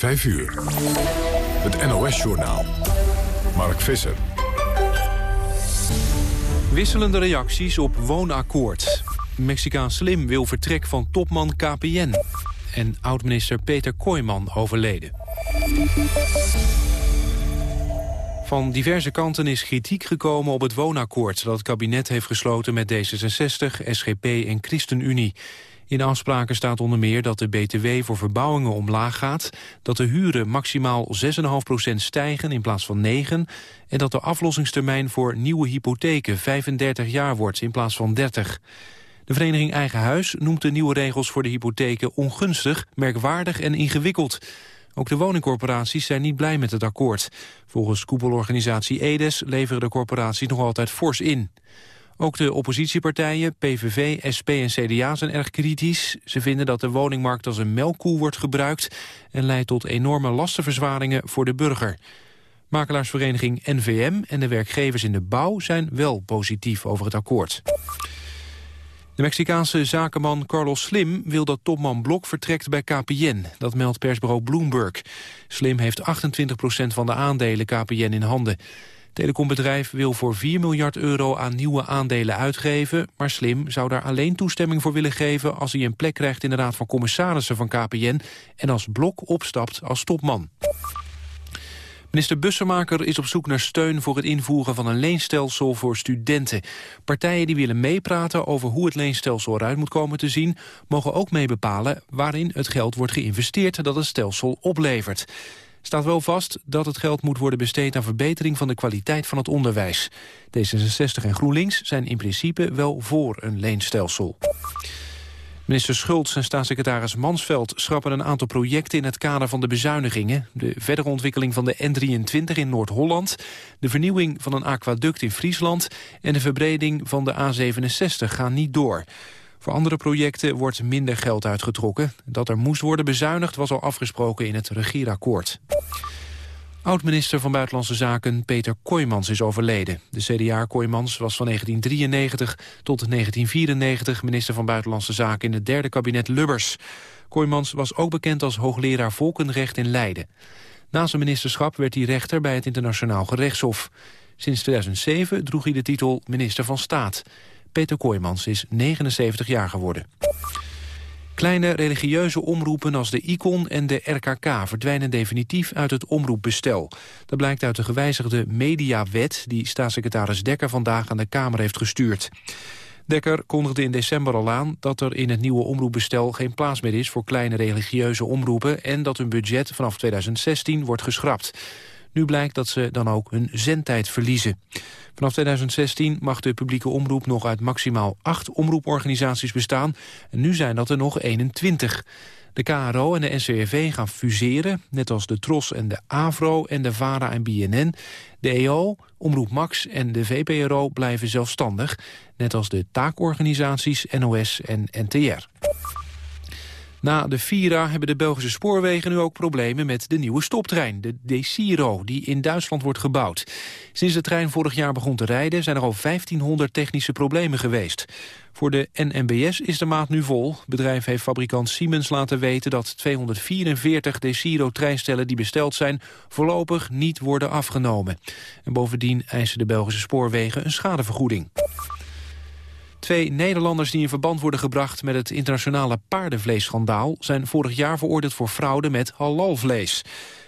5 uur. Het NOS-journaal. Mark Visser. Wisselende reacties op woonakkoord. Mexicaan Slim wil vertrek van topman KPN. En oud-minister Peter Kooijman overleden. Van diverse kanten is kritiek gekomen op het woonakkoord... dat het kabinet heeft gesloten met D66, SGP en ChristenUnie. In de afspraken staat onder meer dat de BTW voor verbouwingen omlaag gaat... dat de huren maximaal 6,5% stijgen in plaats van 9... en dat de aflossingstermijn voor nieuwe hypotheken 35 jaar wordt in plaats van 30. De vereniging Eigen Huis noemt de nieuwe regels voor de hypotheken ongunstig, merkwaardig en ingewikkeld. Ook de woningcorporaties zijn niet blij met het akkoord. Volgens koepelorganisatie EDES leveren de corporaties nog altijd fors in. Ook de oppositiepartijen, PVV, SP en CDA zijn erg kritisch. Ze vinden dat de woningmarkt als een melkkoe wordt gebruikt... en leidt tot enorme lastenverzwaringen voor de burger. Makelaarsvereniging NVM en de werkgevers in de bouw zijn wel positief over het akkoord. De Mexicaanse zakenman Carlos Slim wil dat topman Blok vertrekt bij KPN. Dat meldt persbureau Bloomberg. Slim heeft 28% van de aandelen KPN in handen. Telecombedrijf wil voor 4 miljard euro aan nieuwe aandelen uitgeven... maar Slim zou daar alleen toestemming voor willen geven... als hij een plek krijgt in de Raad van Commissarissen van KPN... en als Blok opstapt als topman. Minister Bussemaker is op zoek naar steun voor het invoeren van een leenstelsel voor studenten. Partijen die willen meepraten over hoe het leenstelsel eruit moet komen te zien... mogen ook meebepalen waarin het geld wordt geïnvesteerd dat het stelsel oplevert staat wel vast dat het geld moet worden besteed aan verbetering van de kwaliteit van het onderwijs. D66 en GroenLinks zijn in principe wel voor een leenstelsel. Minister Schultz en staatssecretaris Mansveld schrappen een aantal projecten in het kader van de bezuinigingen. De verdere ontwikkeling van de N23 in Noord-Holland, de vernieuwing van een aquaduct in Friesland en de verbreding van de A67 gaan niet door. Voor andere projecten wordt minder geld uitgetrokken. Dat er moest worden bezuinigd was al afgesproken in het regierakkoord. Oud-minister van Buitenlandse Zaken Peter Kooijmans is overleden. De CDA Kooijmans was van 1993 tot 1994 minister van Buitenlandse Zaken in het derde kabinet Lubbers. Kooijmans was ook bekend als hoogleraar volkenrecht in Leiden. Na zijn ministerschap werd hij rechter bij het Internationaal Gerechtshof. Sinds 2007 droeg hij de titel minister van Staat. Peter Kooijmans is 79 jaar geworden. Kleine religieuze omroepen als de ICON en de RKK verdwijnen definitief uit het omroepbestel. Dat blijkt uit de gewijzigde mediawet die staatssecretaris Dekker vandaag aan de Kamer heeft gestuurd. Dekker kondigde in december al aan dat er in het nieuwe omroepbestel geen plaats meer is voor kleine religieuze omroepen en dat hun budget vanaf 2016 wordt geschrapt. Nu blijkt dat ze dan ook hun zendtijd verliezen. Vanaf 2016 mag de publieke omroep nog uit maximaal acht omroeporganisaties bestaan. En nu zijn dat er nog 21. De KRO en de NCRV gaan fuseren, net als de TROS en de AVRO en de VARA en BNN. De EO, Omroep Max en de VPRO blijven zelfstandig, net als de taakorganisaties NOS en NTR. Na de Vira hebben de Belgische spoorwegen nu ook problemen met de nieuwe stoptrein, de Desiro, die in Duitsland wordt gebouwd. Sinds de trein vorig jaar begon te rijden zijn er al 1500 technische problemen geweest. Voor de NMBS is de maat nu vol. Het bedrijf heeft fabrikant Siemens laten weten dat 244 Desiro-treinstellen die besteld zijn voorlopig niet worden afgenomen. En bovendien eisen de Belgische spoorwegen een schadevergoeding. Twee Nederlanders die in verband worden gebracht met het internationale paardenvleesschandaal... zijn vorig jaar veroordeeld voor fraude met halalvlees.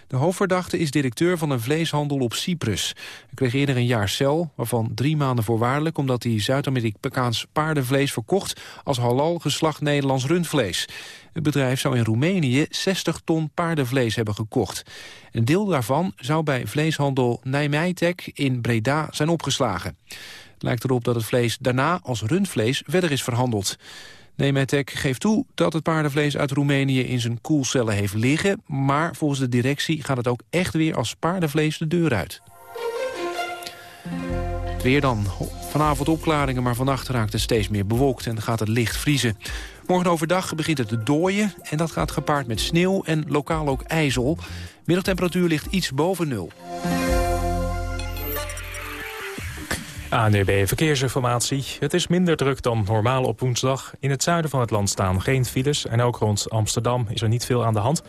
De hoofdverdachte is directeur van een vleeshandel op Cyprus. Hij kreeg eerder een jaar cel, waarvan drie maanden voorwaardelijk... omdat hij Zuid-Amerikaans paardenvlees verkocht... als halal geslacht Nederlands rundvlees. Het bedrijf zou in Roemenië 60 ton paardenvlees hebben gekocht. Een deel daarvan zou bij vleeshandel Nijmeitek in Breda zijn opgeslagen lijkt erop dat het vlees daarna als rundvlees verder is verhandeld. Nemetec geeft toe dat het paardenvlees uit Roemenië in zijn koelcellen heeft liggen... maar volgens de directie gaat het ook echt weer als paardenvlees de deur uit. Het weer dan. Vanavond opklaringen, maar vannacht raakt het steeds meer bewolkt... en gaat het licht vriezen. Morgen overdag begint het te dooien en dat gaat gepaard met sneeuw en lokaal ook ijzel. Middagtemperatuur ligt iets boven nul. ANUB Verkeersinformatie. Het is minder druk dan normaal op woensdag. In het zuiden van het land staan geen files en ook rond Amsterdam is er niet veel aan de hand.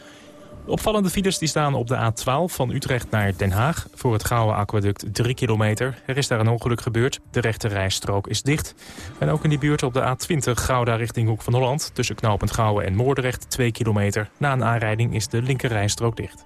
opvallende files die staan op de A12 van Utrecht naar Den Haag. Voor het Gouwe Aquaduct 3 kilometer. Er is daar een ongeluk gebeurd. De rechte rijstrook is dicht. En ook in die buurt op de A20 Gouda richting Hoek van Holland... tussen knooppunt Gouwe en Moordrecht 2 kilometer. Na een aanrijding is de linker rijstrook dicht.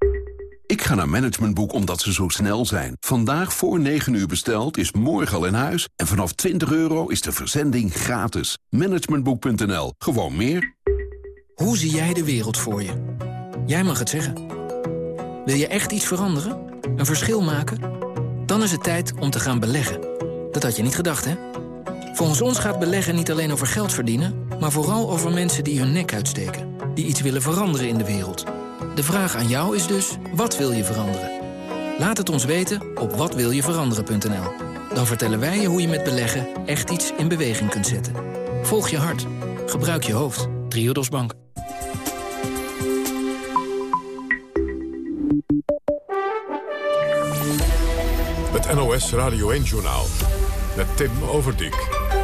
Ik ga naar Managementboek omdat ze zo snel zijn. Vandaag voor 9 uur besteld is morgen al in huis. En vanaf 20 euro is de verzending gratis. Managementboek.nl. Gewoon meer. Hoe zie jij de wereld voor je? Jij mag het zeggen. Wil je echt iets veranderen? Een verschil maken? Dan is het tijd om te gaan beleggen. Dat had je niet gedacht, hè? Volgens ons gaat beleggen niet alleen over geld verdienen... maar vooral over mensen die hun nek uitsteken. Die iets willen veranderen in de wereld. De vraag aan jou is dus, wat wil je veranderen? Laat het ons weten op watwiljeveranderen.nl. Dan vertellen wij je hoe je met beleggen echt iets in beweging kunt zetten. Volg je hart. Gebruik je hoofd. Triodos Bank. Het NOS Radio 1-journaal met Tim Overdijk.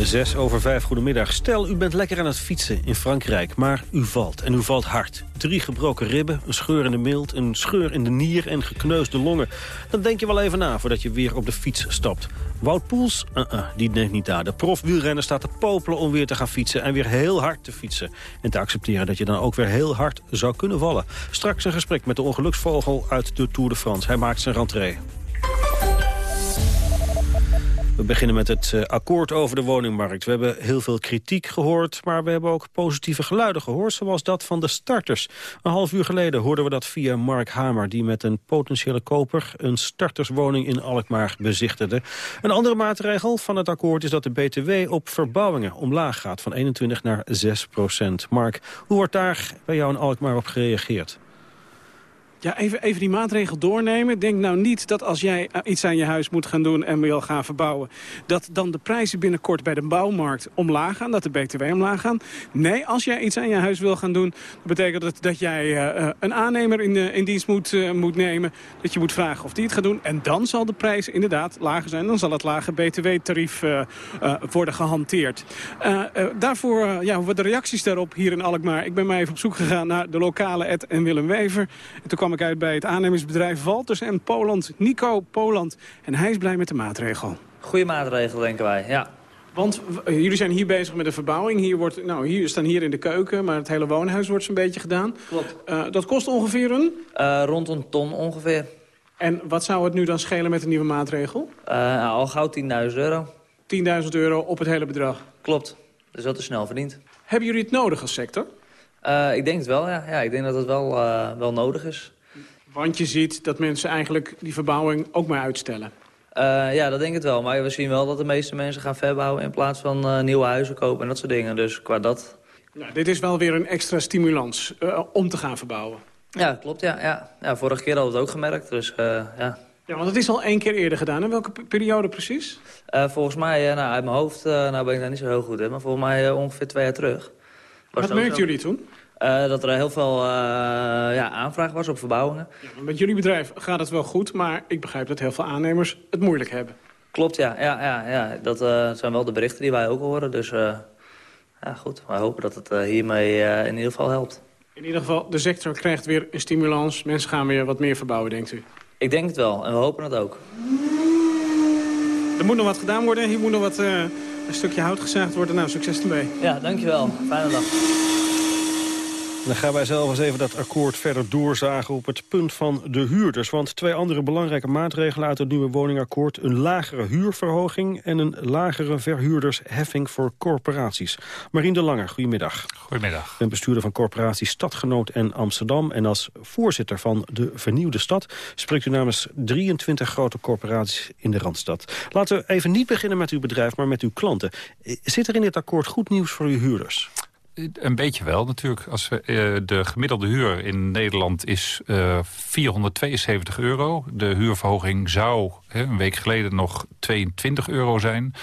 6 over 5, goedemiddag. Stel, u bent lekker aan het fietsen in Frankrijk, maar u valt. En u valt hard. Drie gebroken ribben, een scheur in de mild, een scheur in de nier en gekneusde longen. Dan denk je wel even na voordat je weer op de fiets stapt. Wout Poels, uh -uh, die denkt niet aan. De profwielrenner staat te popelen om weer te gaan fietsen en weer heel hard te fietsen. En te accepteren dat je dan ook weer heel hard zou kunnen vallen. Straks een gesprek met de ongeluksvogel uit de Tour de France. Hij maakt zijn rentree. We beginnen met het uh, akkoord over de woningmarkt. We hebben heel veel kritiek gehoord, maar we hebben ook positieve geluiden gehoord... zoals dat van de starters. Een half uur geleden hoorden we dat via Mark Hamer... die met een potentiële koper een starterswoning in Alkmaar bezichtigde. Een andere maatregel van het akkoord is dat de BTW op verbouwingen omlaag gaat... van 21 naar 6 procent. Mark, hoe wordt daar bij jou in Alkmaar op gereageerd? Ja, even, even die maatregel doornemen. Denk nou niet dat als jij eh, iets aan je huis moet gaan doen en wil gaan verbouwen... dat dan de prijzen binnenkort bij de bouwmarkt omlaag gaan, dat de BTW omlaag gaan. Nee, als jij iets aan je huis wil gaan doen... dat betekent dat, dat jij uh, een aannemer in, in dienst moet, moet nemen. Dat je moet vragen of die het gaat doen. En dan zal de prijs inderdaad lager zijn. Dan zal het lage BTW-tarief worden gehanteerd. daarvoor, ja, de reacties daarop hier in Alkmaar. Ik ben maar even op zoek gegaan naar de lokale Ed en Willem Wever. En toen kwam uit bij het aannemingsbedrijf Walters en Poland, Nico Poland. En hij is blij met de maatregel. Goede maatregel, denken wij, ja. Want jullie zijn hier bezig met de verbouwing. Hier, wordt, nou, hier staan hier in de keuken, maar het hele woonhuis wordt zo'n beetje gedaan. Klopt. Uh, dat kost ongeveer een? Uh, rond een ton ongeveer. En wat zou het nu dan schelen met de nieuwe maatregel? Uh, al gauw 10.000 euro. 10.000 euro op het hele bedrag? Klopt. Dus dat is snel verdiend. Hebben jullie het nodig als sector? ik denk het wel, ja. ja. Ik denk dat het wel, wel nodig is. Want je ziet dat mensen eigenlijk die verbouwing ook maar uitstellen. Uh, ja, dat denk ik wel. Maar we zien wel dat de meeste mensen gaan verbouwen... in plaats van uh, nieuwe huizen kopen en dat soort dingen. Dus qua dat... Nou, dit is wel weer een extra stimulans uh, om te gaan verbouwen. Ja, klopt. Ja, ja. ja vorige keer hadden we het ook gemerkt. Dus ja. Ja, want het is al één keer eerder gedaan. In welke periode precies? volgens mij, nou, uit mijn hoofd nou ben ik daar niet zo heel goed in. Maar volgens mij ongeveer twee jaar terug. Wat merkten jullie toen? Uh, dat er heel veel uh, ja, aanvraag was op verbouwingen. Ja, met jullie bedrijf gaat het wel goed, maar ik begrijp dat heel veel aannemers het moeilijk hebben. Klopt, ja. ja, ja, ja. Dat uh, zijn wel de berichten die wij ook horen. Dus ja, goed. Wij hopen dat het hiermee in ieder geval helpt. In ieder geval, de sector krijgt weer een stimulans. Mensen gaan weer wat meer verbouwen, denkt u? Ik denk het wel. En we hopen het ook. Er moet nog wat gedaan worden. Hier moet nog wat, een stukje hout gezaagd worden. Nou, succes ermee. Ja, dankjewel. Fijne dag. Dan gaan wij zelf eens even dat akkoord verder doorzagen op het punt van de huurders. Want twee andere belangrijke maatregelen uit het nieuwe woningakkoord... een lagere huurverhoging en een lagere verhuurdersheffing voor corporaties. Marien de Langer, goedemiddag. Goedemiddag. Ik ben bestuurder van corporatie Stadgenoot en Amsterdam. En als voorzitter van de Vernieuwde Stad... spreekt u namens 23 grote corporaties in de Randstad. Laten we even niet beginnen met uw bedrijf, maar met uw klanten. Zit er in dit akkoord goed nieuws voor uw huurders? Een beetje wel natuurlijk. Als we, uh, de gemiddelde huur in Nederland is uh, 472 euro. De huurverhoging zou een week geleden nog 22 euro zijn.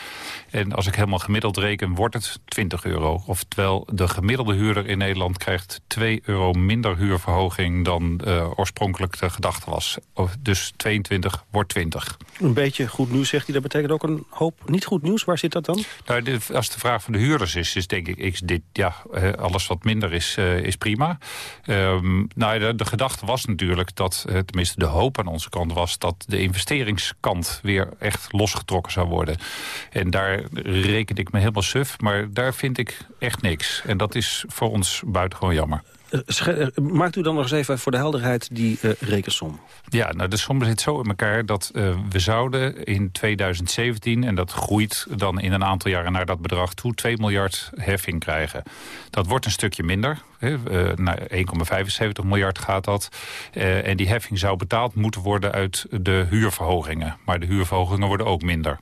En als ik helemaal gemiddeld reken, wordt het 20 euro. Oftewel, de gemiddelde huurder in Nederland krijgt 2 euro minder huurverhoging... dan uh, oorspronkelijk de gedachte was. Dus 22 wordt 20. Een beetje goed nieuws, zegt hij. Dat betekent ook een hoop niet goed nieuws. Waar zit dat dan? Nou, als de vraag van de huurders is, is denk ik... ik dit, ja, alles wat minder is, uh, is prima. Um, nou, de, de, gedachte was natuurlijk dat, uh, tenminste de hoop aan onze kant was... dat de investeringskant weer echt losgetrokken zou worden. En daar reken ik me helemaal suf, maar daar vind ik echt niks. En dat is voor ons buitengewoon jammer. Uh, maakt u dan nog eens even voor de helderheid die uh, rekensom? Ja, nou de som zit zo in elkaar dat we zouden in 2017... en dat groeit dan in een aantal jaren naar dat bedrag toe... 2 miljard heffing krijgen. Dat wordt een stukje minder. naar 1,75 miljard gaat dat. en die heffing zou betaald moeten worden uit de huurverhogingen. Maar de huurverhogingen worden ook minder.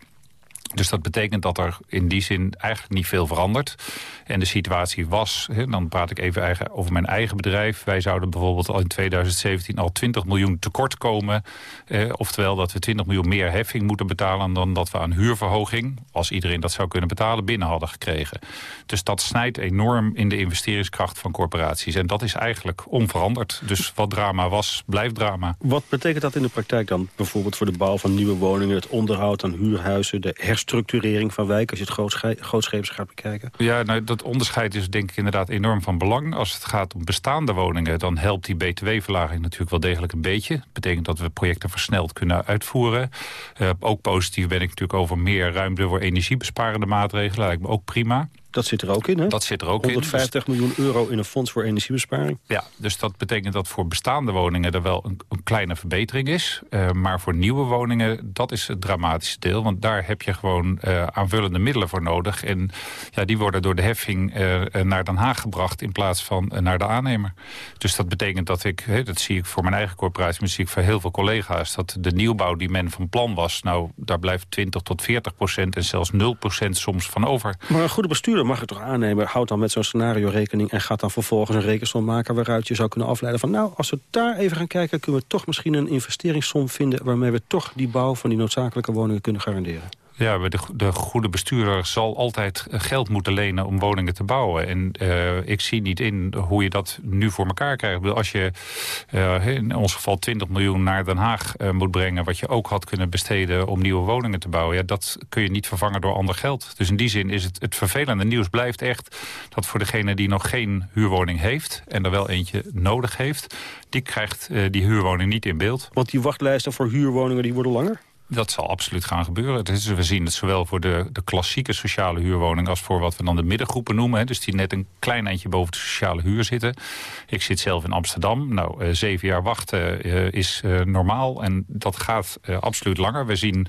Dus dat betekent dat er in die zin eigenlijk niet veel verandert. En de situatie was, dan praat ik even eigen, over mijn eigen bedrijf... wij zouden bijvoorbeeld al in 2017 al 20 miljoen tekort komen. Eh, oftewel dat we 20 miljoen meer heffing moeten betalen... dan dat we aan huurverhoging, als iedereen dat zou kunnen betalen... binnen hadden gekregen. Dus dat snijdt enorm in de investeringskracht van corporaties. En dat is eigenlijk onveranderd. Dus wat drama was, blijft drama. Wat betekent dat in de praktijk dan? Bijvoorbeeld voor de bouw van nieuwe woningen... het onderhoud aan huurhuizen, de herstructurering van wijken... als je het grootscheeps gaat bekijken? Ja, nou, dat onderscheid is denk ik inderdaad enorm van belang. Als het gaat om bestaande woningen... dan helpt die btw-verlaging natuurlijk wel degelijk een beetje. Dat betekent dat we projecten versneld kunnen uitvoeren. Uh, ook positief ben ik natuurlijk over meer ruimte... voor energiebesparende maatregelen. Lijkt me ook prima. Dat zit er ook in, hè? Dat zit er ook 150 in. 150 miljoen euro in een fonds voor energiebesparing. Ja, dus dat betekent dat voor bestaande woningen er wel een, een kleine verbetering is. Uh, maar voor nieuwe woningen, dat is het dramatische deel. Want daar heb je gewoon uh, aanvullende middelen voor nodig. En ja, die worden door de heffing uh, naar Den Haag gebracht in plaats van naar de aannemer. Dus dat betekent dat ik, dat zie ik voor mijn eigen corporatie... maar zie ik voor heel veel collega's, dat de nieuwbouw die men van plan was... nou, daar blijft 20 tot 40 procent en zelfs 0 procent soms van over. Maar een goede bestuurder mag het toch aannemen... houdt dan met zo'n scenario rekening... en gaat dan vervolgens een rekensom maken waaruit je zou kunnen afleiden van... nou, als we daar even gaan kijken... kunnen we toch misschien een investeringssom vinden... waarmee we toch die bouw van die noodzakelijke woningen kunnen garanderen. Ja, de, de goede bestuurder zal altijd geld moeten lenen om woningen te bouwen. En uh, ik zie niet in hoe je dat nu voor elkaar krijgt. Als je uh, in ons geval 20 miljoen naar Den Haag uh, moet brengen... wat je ook had kunnen besteden om nieuwe woningen te bouwen... Ja, dat kun je niet vervangen door ander geld. Dus in die zin is het, het vervelende nieuws blijft echt... dat voor degene die nog geen huurwoning heeft... en er wel eentje nodig heeft... die krijgt die huurwoning niet in beeld. Want die wachtlijsten voor huurwoningen die worden langer? Dat zal absoluut gaan gebeuren. Is, we zien het zowel voor de, de klassieke sociale huurwoning... als voor wat we dan de middengroepen noemen. Hè, dus die net een klein eindje boven de sociale huur zitten. Ik zit zelf in Amsterdam. Nou, uh, zeven jaar wachten uh, is uh, normaal. En dat gaat absoluut langer. We zien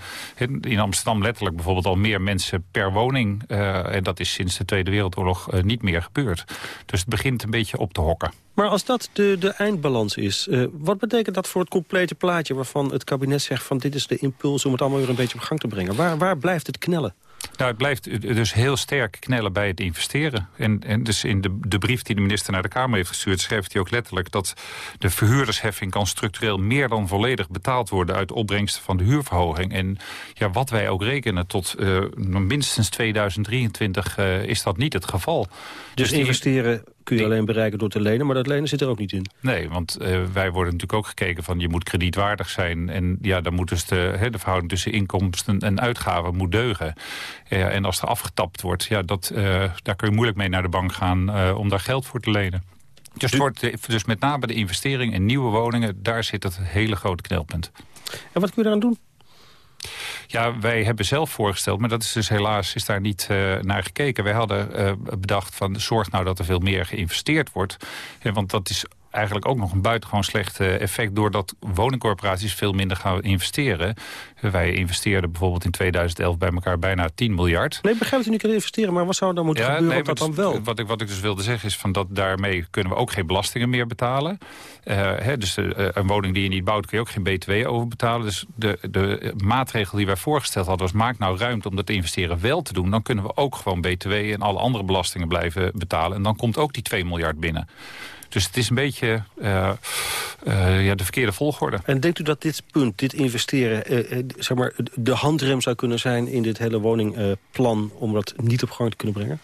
in Amsterdam letterlijk bijvoorbeeld al meer mensen per woning. en dat is sinds de Tweede Wereldoorlog niet meer gebeurd. Dus het begint een beetje op te hokken. Maar als dat de, de eindbalans is, uh, wat betekent dat voor het complete plaatje... waarvan het kabinet zegt van dit is de impuls om het allemaal weer een beetje op gang te brengen? Waar, waar blijft het knellen? Nou, het blijft dus heel sterk knellen bij het investeren. En, en dus in de, de brief die de minister naar de Kamer heeft gestuurd... schrijft hij ook letterlijk dat de verhuurdersheffing... kan structureel meer dan volledig betaald worden... uit de opbrengsten van de huurverhoging. En ja, wat wij ook rekenen tot uh, minstens 2023 uh, is dat niet het geval. Dus, dus investeren kun je alleen bereiken door te lenen, maar dat lenen zit er ook niet in. Nee, want uh, wij worden natuurlijk ook gekeken van je moet kredietwaardig zijn. En ja, dan moet dus de, he, de verhouding tussen inkomsten en uitgaven moet deugen. Uh, en als er afgetapt wordt, ja, dat, uh, daar kun je moeilijk mee naar de bank gaan om daar geld voor te lenen. Dus, wordt dus met name de investering in nieuwe woningen, daar zit het hele grote knelpunt. En wat kun je eraan doen? Ja, wij hebben zelf voorgesteld, maar dat is dus helaas is daar niet uh, naar gekeken. Wij hadden uh, bedacht van zorg nou dat er veel meer geïnvesteerd wordt. Ja, want dat is eigenlijk ook nog een buitengewoon slecht effect... doordat woningcorporaties veel minder gaan investeren. Wij investeerden bijvoorbeeld in 2011 bij elkaar bijna 10 miljard. Nee, ik begrijp dat u niet kan investeren, maar wat zou dan moeten gebeuren nee, dat dan wel? Wat ik, wat ik dus wilde zeggen is van dat daarmee kunnen we ook geen belastingen meer betalen. Uh, hè, dus een woning die je niet bouwt kun je ook geen btw over betalen. Dus de, de maatregel die wij voorgesteld hadden was maak nou ruimte om dat investeren wel te doen. Dan kunnen we ook gewoon btw en alle andere belastingen blijven betalen. En dan komt ook die 2 miljard binnen. Dus het is een beetje uh, uh, ja, de verkeerde volgorde. En denkt u dat dit punt, dit investeren... Uh, zeg maar, de handrem zou kunnen zijn in dit hele woningplan... om dat niet op gang te kunnen brengen?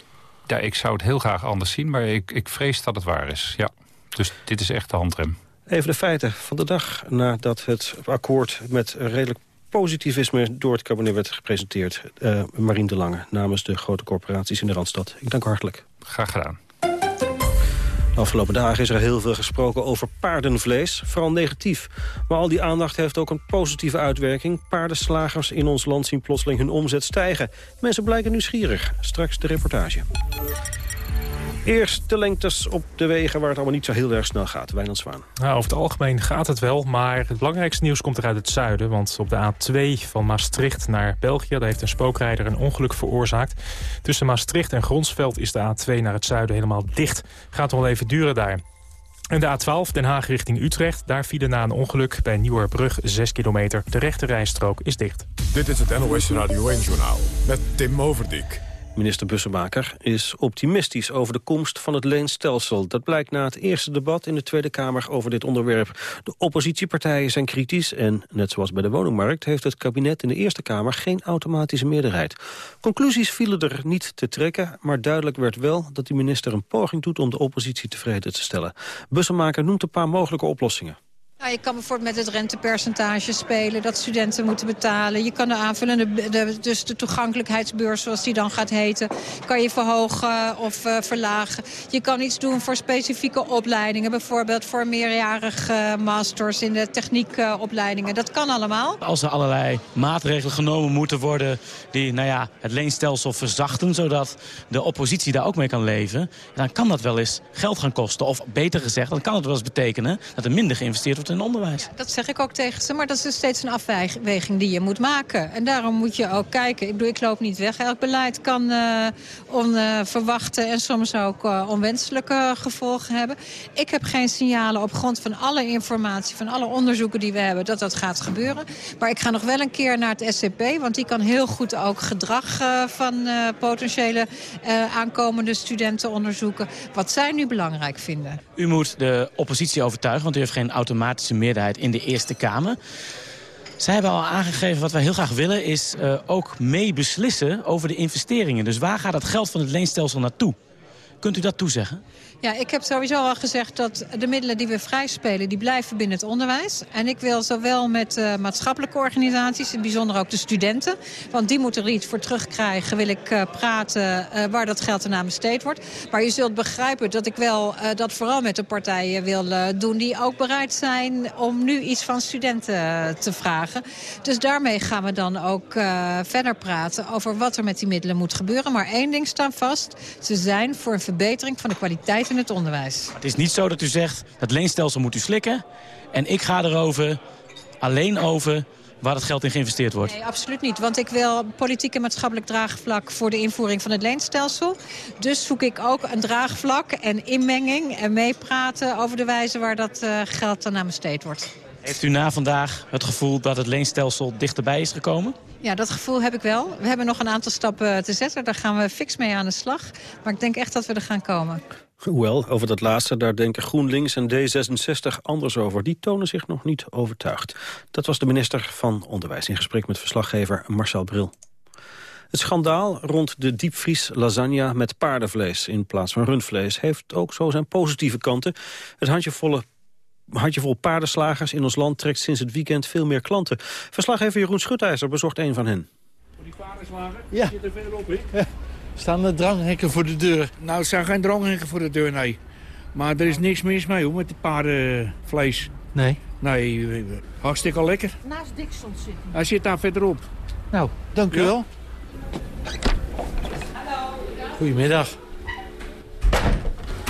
Ja, ik zou het heel graag anders zien, maar ik, ik vrees dat het waar is. Ja. Dus dit is echt de handrem. Even de feiten van de dag nadat het akkoord met redelijk positivisme door het kabinet werd gepresenteerd. Uh, Marien de Lange namens de grote corporaties in de Randstad. Ik dank u hartelijk. Graag gedaan. Afgelopen dagen is er heel veel gesproken over paardenvlees, vooral negatief. Maar al die aandacht heeft ook een positieve uitwerking. Paardenslagers in ons land zien plotseling hun omzet stijgen. Mensen blijken nieuwsgierig. Straks de reportage. Eerst de lengtes op de wegen waar het allemaal niet zo heel erg snel gaat. Wijnand Zwaan. Nou, over het algemeen gaat het wel, maar het belangrijkste nieuws komt er uit het zuiden. Want op de A2 van Maastricht naar België... daar heeft een spookrijder een ongeluk veroorzaakt. Tussen Maastricht en Gronsveld is de A2 naar het zuiden helemaal dicht. Gaat wel even duren daar. En de A12, Den Haag richting Utrecht. Daar vielen na een ongeluk bij Nieuwerbrug 6 kilometer. De rechte rijstrook is dicht. Dit is het NOS Radio 1-journaal met Tim Overdijk. Minister Bussemaker is optimistisch over de komst van het leenstelsel. Dat blijkt na het eerste debat in de Tweede Kamer over dit onderwerp. De oppositiepartijen zijn kritisch en, net zoals bij de woningmarkt... heeft het kabinet in de Eerste Kamer geen automatische meerderheid. Conclusies vielen er niet te trekken, maar duidelijk werd wel... dat de minister een poging doet om de oppositie tevreden te stellen. Bussemaker noemt een paar mogelijke oplossingen. Nou, je kan bijvoorbeeld met het rentepercentage spelen, dat studenten moeten betalen. Je kan de aanvullende, de, dus de toegankelijkheidsbeurs, zoals die dan gaat heten, kan je verhogen of uh, verlagen. Je kan iets doen voor specifieke opleidingen, bijvoorbeeld voor meerjarige masters in de techniekopleidingen. dat kan allemaal. Als er allerlei maatregelen genomen moeten worden die nou ja, het leenstelsel verzachten, zodat de oppositie daar ook mee kan leven, dan kan dat wel eens geld gaan kosten. Of beter gezegd, dan kan het wel eens betekenen dat er minder geïnvesteerd wordt in onderwijs. Dat zeg ik ook tegen ze, maar dat is dus steeds een afweging die je moet maken. En daarom moet je ook kijken. Ik bedoel, ik loop niet weg. Elk beleid kan uh, onverwachte en soms ook uh, onwenselijke gevolgen hebben. Ik heb geen signalen op grond van alle informatie, van alle onderzoeken die we hebben, dat dat gaat gebeuren. Maar ik ga nog wel een keer naar het SCP, want die kan heel goed ook gedrag uh, van potentiële aankomende studenten onderzoeken. Wat zij nu belangrijk vinden. U moet de oppositie overtuigen, want u heeft geen automatische meerderheid in de Eerste Kamer. Zij hebben al aangegeven wat wij heel graag willen... is uh, ook mee beslissen over de investeringen. Dus waar gaat het geld van het leenstelsel naartoe? Kunt u dat toezeggen? Ja, ik heb sowieso al gezegd dat de middelen die we vrij spelen... die blijven binnen het onderwijs. En ik wil zowel met uh, maatschappelijke organisaties... in bijzonder ook de studenten... want die moeten er iets voor terugkrijgen... wil ik uh, praten uh, waar dat geld aan besteed wordt. Maar je zult begrijpen dat ik wel dat vooral met de partijen wil doen... die ook bereid zijn om nu iets van studenten te vragen. Dus daarmee gaan we dan ook verder praten... over wat er met die middelen moet gebeuren. Maar één ding staat vast. Ze zijn voor een verbetering van de kwaliteit in het onderwijs. Het is niet zo dat u zegt, dat leenstelsel moet u slikken... en ik ga erover, alleen over waar het geld in geïnvesteerd wordt? Nee, absoluut niet. Want ik wil politiek en maatschappelijk draagvlak voor de invoering van het leenstelsel. Dus zoek ik ook een draagvlak en inmenging en meepraten over de wijze waar dat uh, geld dan aan besteed wordt. Heeft u na vandaag het gevoel dat het leenstelsel dichterbij is gekomen? Ja, dat gevoel heb ik wel. We hebben nog een aantal stappen te zetten. Daar gaan we fix mee aan de slag. Maar ik denk echt dat we er gaan komen. Hoewel, over dat laatste, daar denken GroenLinks en D66 anders over. Die tonen zich nog niet overtuigd. Dat was de minister van Onderwijs in gesprek met verslaggever Marcel Bril. Het schandaal rond de diepvries lasagne met paardenvlees in plaats van rundvlees... heeft ook zo zijn positieve kanten. Het handjevolle handjevol paardenslagers in ons land trekt sinds het weekend veel meer klanten. Verslaggever Jeroen Schutijzer bezocht een van hen. Die paardenslager? Ja. Zit er verderop, hè? Staan er dranghekken voor de deur? Nou, er zijn geen dranghekken voor de deur, nee. Maar er is niks mis mee, hoor, met het paardenvlees. Nee? Nee, hartstikke lekker. Naast Dixon zit hij. Hij zit daar verderop. Nou, dank u wel. Hallo. Goedemiddag.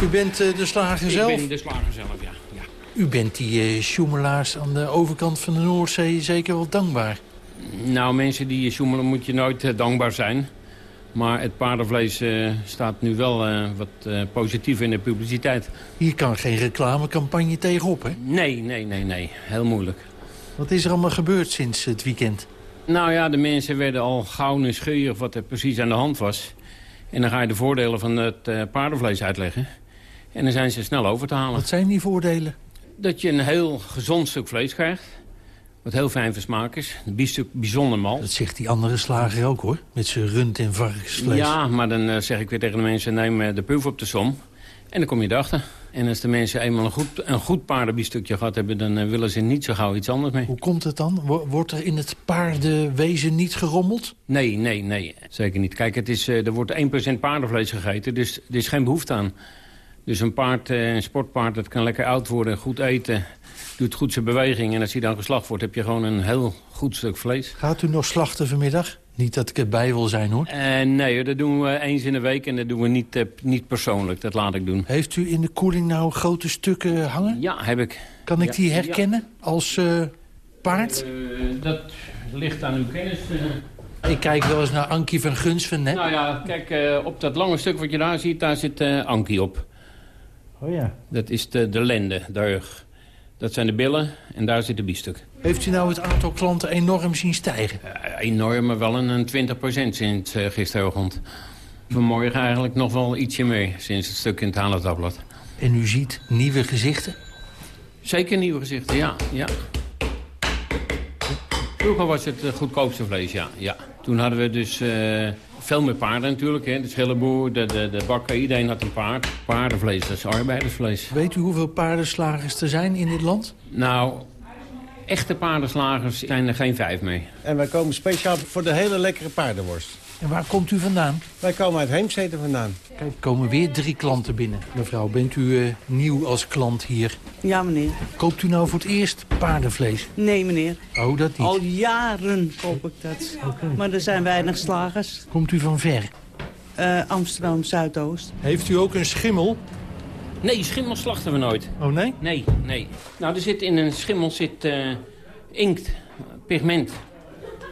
U bent uh, de slager zelf? Ik ben de slager zelf, ja. U bent die uh, sjoemelaars aan de overkant van de Noordzee zeker wel dankbaar. Nou, mensen die sjoemelen moet je nooit uh, dankbaar zijn. Maar het paardenvlees uh, staat nu wel uh, wat uh, positief in de publiciteit. Hier kan geen reclamecampagne tegenop, hè? Nee, nee, nee, nee. Heel moeilijk. Wat is er allemaal gebeurd sinds het weekend? Nou ja, de mensen werden al gauw nieuwsgierig wat er precies aan de hand was. En dan ga je de voordelen van het paardenvlees uitleggen. En dan zijn ze snel over te halen. Wat zijn die voordelen? Dat je een heel gezond stuk vlees krijgt. Wat heel fijn van smaak is. Een biefstuk bijzonder mal. Dat zegt die andere slager ook hoor. Met zijn rund en varkensvlees. Ja, maar dan uh, zeg ik weer tegen de mensen... neem uh, de puf op de som. En dan kom je erachter. En als de mensen eenmaal een goed, een goed paardenbiefstukje gehad hebben... dan uh, willen ze niet zo gauw iets anders mee. Hoe komt het dan? Wordt er in het paardenwezen niet gerommeld? Nee, nee, nee. Zeker niet. Kijk, het is, er wordt 1% paardenvlees gegeten. Dus er is geen behoefte aan. Dus een paard, een sportpaard, dat kan lekker oud worden, goed eten doet goed zijn beweging. En als hij dan geslacht wordt, heb je gewoon een heel goed stuk vlees. Gaat u nog slachten vanmiddag? Niet dat ik erbij wil zijn, hoor. Uh, nee, dat doen we eens in de week en dat doen we niet, uh, niet persoonlijk. Dat laat ik doen. Heeft u in de koeling nou grote stukken hangen? Ja, heb ik. Kan ik ja. die herkennen ja. als uh, paard? dat ligt aan uw kennis. Ik kijk wel eens naar Ankie van Gunsven, hè? Nou ja, kijk, op dat lange stuk wat je daar ziet, daar zit Ankie op. Oh ja. Dat is de, de lende, de rug. Dat zijn de billen en daar zit de biefstuk. Heeft u nou het aantal klanten enorm zien stijgen? Ja, enorm, maar wel een 20% sinds uh, gisterochtend. Vanmorgen eigenlijk nog wel ietsje meer sinds het stuk in het Halentabblad. En u ziet nieuwe gezichten? Zeker nieuwe gezichten, ja. ja. Vroeger was het het goedkoopste vlees, ja. ja. Toen hadden we dus uh, veel meer paarden natuurlijk. Hè. De schillenboer, de, de, de bakker, iedereen had een paard. Paardenvlees, dat is arbeidersvlees. Weet u hoeveel paardenslagers er zijn in dit land? Nou, echte paardenslagers zijn er geen vijf mee. En wij komen speciaal voor de hele lekkere paardenworst. En waar komt u vandaan? Wij komen uit Heemstede vandaan. Kijk, er komen weer drie klanten binnen. Mevrouw, bent u uh, nieuw als klant hier? Ja, meneer. Koopt u nou voor het eerst paardenvlees? Nee, meneer. Oh, dat niet? Al jaren koop ik dat. Okay. Maar er zijn weinig slagers. Komt u van ver? Uh, Amsterdam, Zuidoost. Heeft u ook een schimmel? Nee, schimmel slachten we nooit. Oh, nee? Nee, nee. Nou, er zit in een schimmel zit uh, inkt, pigment.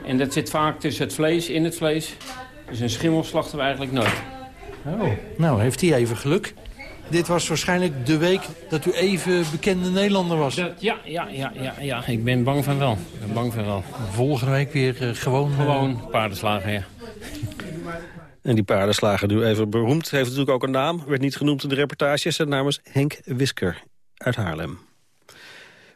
En dat zit vaak tussen het vlees, in het vlees. Dus een schimmel slachten we eigenlijk nooit. Oh, nou heeft hij even geluk. Dit was waarschijnlijk de week dat u even bekende Nederlander was. Dat, ja, ja, ja, ja, ja, ik ben bang van wel. Ik ben bang van wel. Volgende week weer uh, gewoon... Gewoon uh... paardenslagen, ja. En die paardenslager, nu even beroemd, heeft natuurlijk ook een naam. Werd niet genoemd in de reportage. Zijn naam is Henk Wisker uit Haarlem.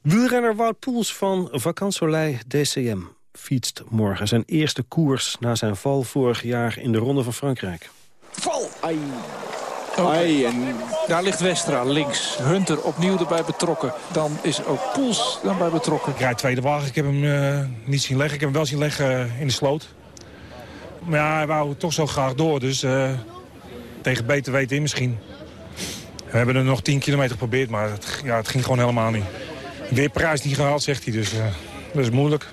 Wielrenner Wout Poels van Vacansoleil DCM fietst morgen zijn eerste koers na zijn val vorig jaar in de Ronde van Frankrijk. Val! Ai. Ai, en daar ligt Westra links. Hunter opnieuw erbij betrokken. Dan is ook Poels bij betrokken. Ik rijd tweede wagen. Ik heb hem uh, niet zien leggen. Ik heb hem wel zien leggen in de sloot. Maar ja, hij wou toch zo graag door. Dus uh, tegen beter weten in misschien. We hebben er nog 10 kilometer geprobeerd, maar het, ja, het ging gewoon helemaal niet. Weer prijs niet gehaald, zegt hij. Dus uh, dat is moeilijk.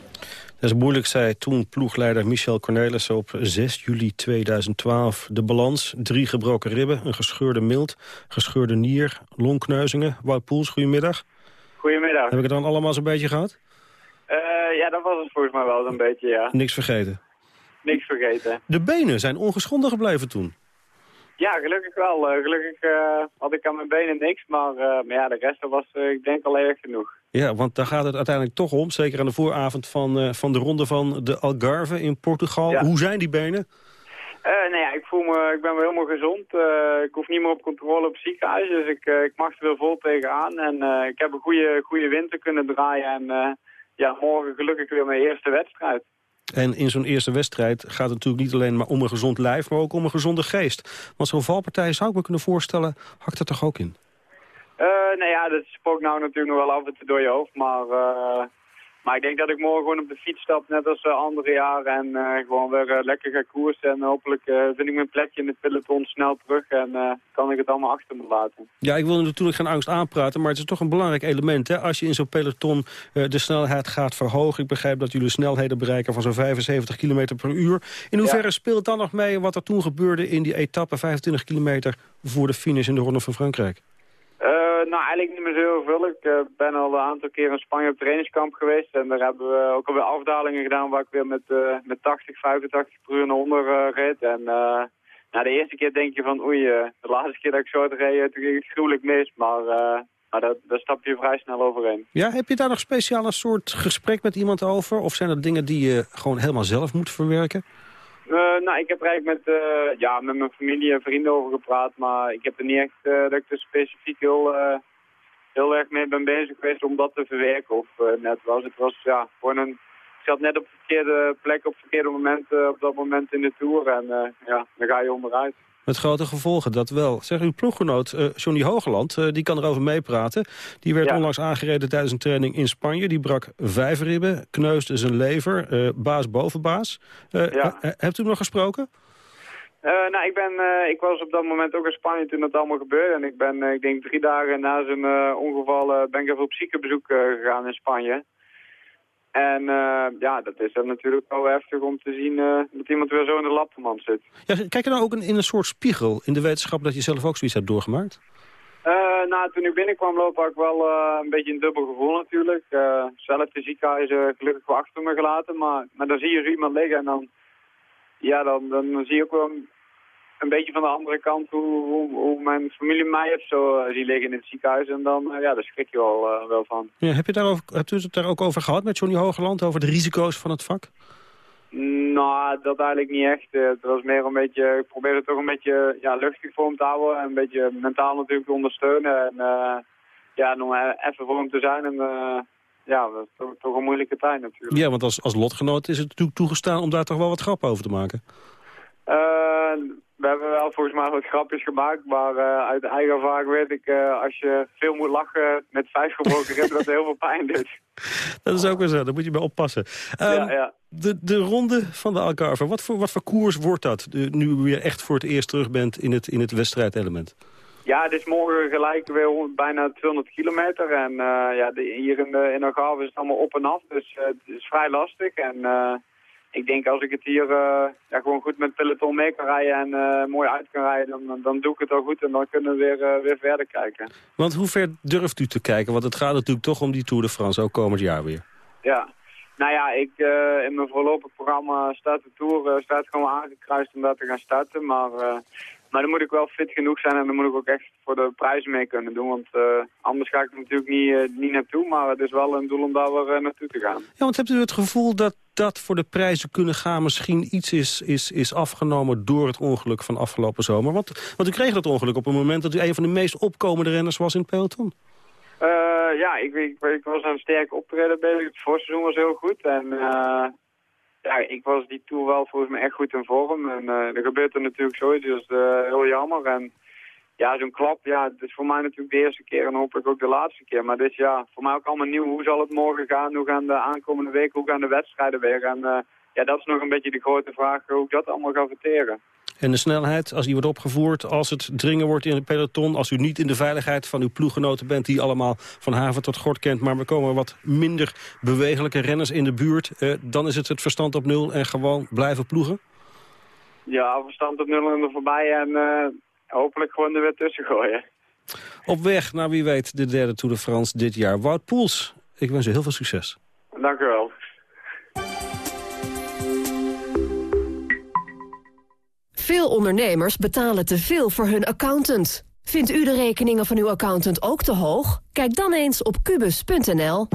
Dat is moeilijk, zei toen ploegleider Michel Cornelissen op 6 juli 2012. De balans, drie gebroken ribben, een gescheurde mild, gescheurde nier, longkneuzingen. Wout Poels, goedemiddag. Goedemiddag. Heb ik het dan allemaal zo'n beetje gehad? Uh, ja, dat was het volgens mij wel zo'n beetje, ja. Niks vergeten? Niks vergeten. De benen zijn ongeschonden gebleven toen? Ja, gelukkig wel. Uh, gelukkig uh, had ik aan mijn benen niks, maar, maar ja, de rest was ik denk al erg genoeg. Ja, want daar gaat het uiteindelijk toch om. Zeker aan de vooravond van, uh, van de ronde van de Algarve in Portugal. Ja. Hoe zijn die benen? Uh, nou ja, ik voel me, ik ben wel helemaal gezond. Uh, ik hoef niet meer op controle op het ziekenhuis, dus ik, ik mag er weer vol tegenaan. En ik heb een goede, goede winter kunnen draaien en ja, morgen gelukkig weer mijn eerste wedstrijd. En in zo'n eerste wedstrijd gaat het natuurlijk niet alleen maar om een gezond lijf, maar ook om een gezonde geest. Want zo'n valpartij zou ik me kunnen voorstellen, hakt er toch ook in? Uh, nou ja, dat spookt nou natuurlijk nog wel af en toe door je hoofd, maar, uh, maar ik denk dat ik morgen gewoon op de fiets stap, net als uh, andere jaren, en gewoon weer lekker ga koersen. En hopelijk vind ik mijn plekje in het peloton snel terug en kan ik het allemaal achter me laten. Ja, ik wil natuurlijk geen angst aanpraten, maar het is toch een belangrijk element. Hè? Als je in zo'n peloton de snelheid gaat verhogen, ik begrijp dat jullie snelheden bereiken van zo'n 75 km per uur. In hoeverre ja. speelt dan nog mee wat er toen gebeurde in die etappe 25 kilometer voor de finish in de Ronde van Frankrijk? Uh, nou, eigenlijk niet meer zo veel. Ik uh, ben al een aantal keer in Spanje op trainingskamp geweest. En daar hebben we ook alweer afdalingen gedaan waar ik weer met, uh, met 80, 85 per uur naar onder reed. En nou, de eerste keer denk je van oei, de laatste keer dat ik zo reed, toen ging het gruwelijk mis. Maar, maar daar, daar stap je vrij snel overheen. Ja, heb je daar nog speciaal een soort gesprek met iemand over? Of zijn dat dingen die je gewoon helemaal zelf moet verwerken? Uh, nou, ik heb er eigenlijk met, uh, ja, met mijn familie en vrienden over gepraat, maar ik heb er niet echt uh, dat ik er specifiek heel, heel erg mee ben bezig geweest om dat te verwerken. Of net was het was, ja, gewoon een, ik zat net op de verkeerde plek op verkeerde moment op dat moment in de Tour en ja, dan ga je onderuit. Met grote gevolgen, dat wel. Zeg, uw ploeggenoot uh, Johnny Hogeland, uh, die kan erover meepraten. Die werd onlangs aangereden tijdens een training in Spanje. Die brak vijf ribben, kneusde zijn lever, uh, baas boven baas. Ja. hebt u hem nog gesproken? nou, ik, ben, ik was op dat moment ook in Spanje toen dat allemaal gebeurde. En ik ben, ik denk drie dagen na zijn ongeval, ben ik even op ziekenbezoek gegaan in Spanje. En uh, ja, dat is dan natuurlijk wel heftig om te zien uh, dat iemand weer zo in de lappenmand zit. Ja, kijk je nou ook in een soort spiegel in de wetenschap dat je zelf ook zoiets hebt doorgemaakt? Uh, nou, toen ik binnenkwam lopen had ik wel een beetje een dubbel gevoel natuurlijk. zelf de ziekenhuizen gelukkig wel achter me gelaten, maar, maar dan zie je zo iemand liggen en dan, ja, dan, dan zie je ook wel een beetje van de andere kant hoe, hoe, hoe mijn familie mij heeft zo uh, zien liggen in het ziekenhuis. En dan, uh, ja, daar schrik je wel, uh, wel van. Ja, heb je daarover, hebt u het daar ook over gehad met Johnny Hogeland, over de risico's van het vak? Nou, dat eigenlijk niet echt. Het was meer een beetje, ik probeerde het toch een beetje ja, luchtig voor hem te houden. En een beetje mentaal natuurlijk te ondersteunen. En ja, nog even voor hem te zijn. En ja, dat is toch, toch, een moeilijke tijd natuurlijk. Ja, want als, als lotgenoot is het natuurlijk toegestaan om daar toch wel wat grap over te maken. We hebben wel volgens mij wat grapjes gemaakt, maar uh, uit eigen ervaring weet ik, uh, als je veel moet lachen met vijf gebroken ribben, dat heel veel pijn doet. Dat is ook weer zo, daar moet je bij oppassen. Um, ja, ja. De, de ronde van de Algarve, wat voor, wat voor koers wordt dat, nu weer echt voor het eerst terug bent in het, in het wedstrijdelement? Ja, het is morgen gelijk weer bijna 200 kilometer. En uh, ja, de, hier in, de, in Algarve is het allemaal op en af, dus het is vrij lastig. En ik denk als ik het hier uh, ja, gewoon goed met peloton mee kan rijden en uh, mooi uit kan rijden, dan, dan doe ik het al goed en dan kunnen we weer, uh, weer verder kijken. Want hoe ver durft u te kijken? Want het gaat natuurlijk toch om die Tour de France, ook komend jaar weer. Ja, nou ja, ik, in mijn voorlopig programma staat de Tour staat gewoon aangekruist om daar te gaan starten, maar... Maar dan moet ik wel fit genoeg zijn en dan moet ik ook echt voor de prijzen mee kunnen doen. Want anders ga ik er natuurlijk niet, niet naartoe. Maar het is wel een doel om daar weer naartoe te gaan. Ja, want hebt u het gevoel dat dat voor de prijzen kunnen gaan misschien iets is, is, is afgenomen door het ongeluk van afgelopen zomer? Want, want u kreeg dat ongeluk op een moment dat u een van de meest opkomende renners was in het peloton. Ja, ik, ik, ik, was aan een sterk optreden bezig. Het voorseizoen was heel goed. En ja, ik was die Tour wel volgens mij echt goed in vorm. En uh, er gebeurt er natuurlijk zoiets, dus heel jammer. En ja, zo'n klap, ja, het is voor mij natuurlijk de eerste keer en hopelijk ook de laatste keer. Maar dit is ja, voor mij ook allemaal nieuw. Hoe zal het morgen gaan? Hoe gaan de aankomende weken, hoe gaan de wedstrijden weer? En uh, ja, dat is nog een beetje de grote vraag hoe ik dat allemaal ga verteren. En de snelheid, als die wordt opgevoerd, als het dringen wordt in het peloton... als u niet in de veiligheid van uw ploeggenoten bent... die allemaal van haven tot gort kent... maar we komen wat minder bewegelijke renners in de buurt... Uh, dan is het het verstand op nul en gewoon blijven ploegen? Ja, verstand op nul en er voorbij en... Uh, hopelijk gewoon er weer tussen gooien. Op weg naar wie weet de derde Tour de France dit jaar. Wout Poels, ik wens u heel veel succes. Dank u wel. Veel ondernemers betalen te veel voor hun accountant. Vindt u de rekeningen van uw accountant ook te hoog? Kijk dan eens op kubus.nl.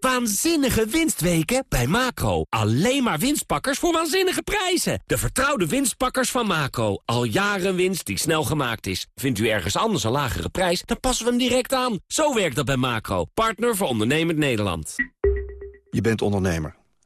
Waanzinnige winstweken bij Macro. Alleen maar winstpakkers voor waanzinnige prijzen. De vertrouwde winstpakkers van Macro. Al jaren winst die snel gemaakt is. Vindt u ergens anders een lagere prijs, dan passen we hem direct aan. Zo werkt dat bij Macro. Partner voor ondernemend Nederland. Je bent ondernemer.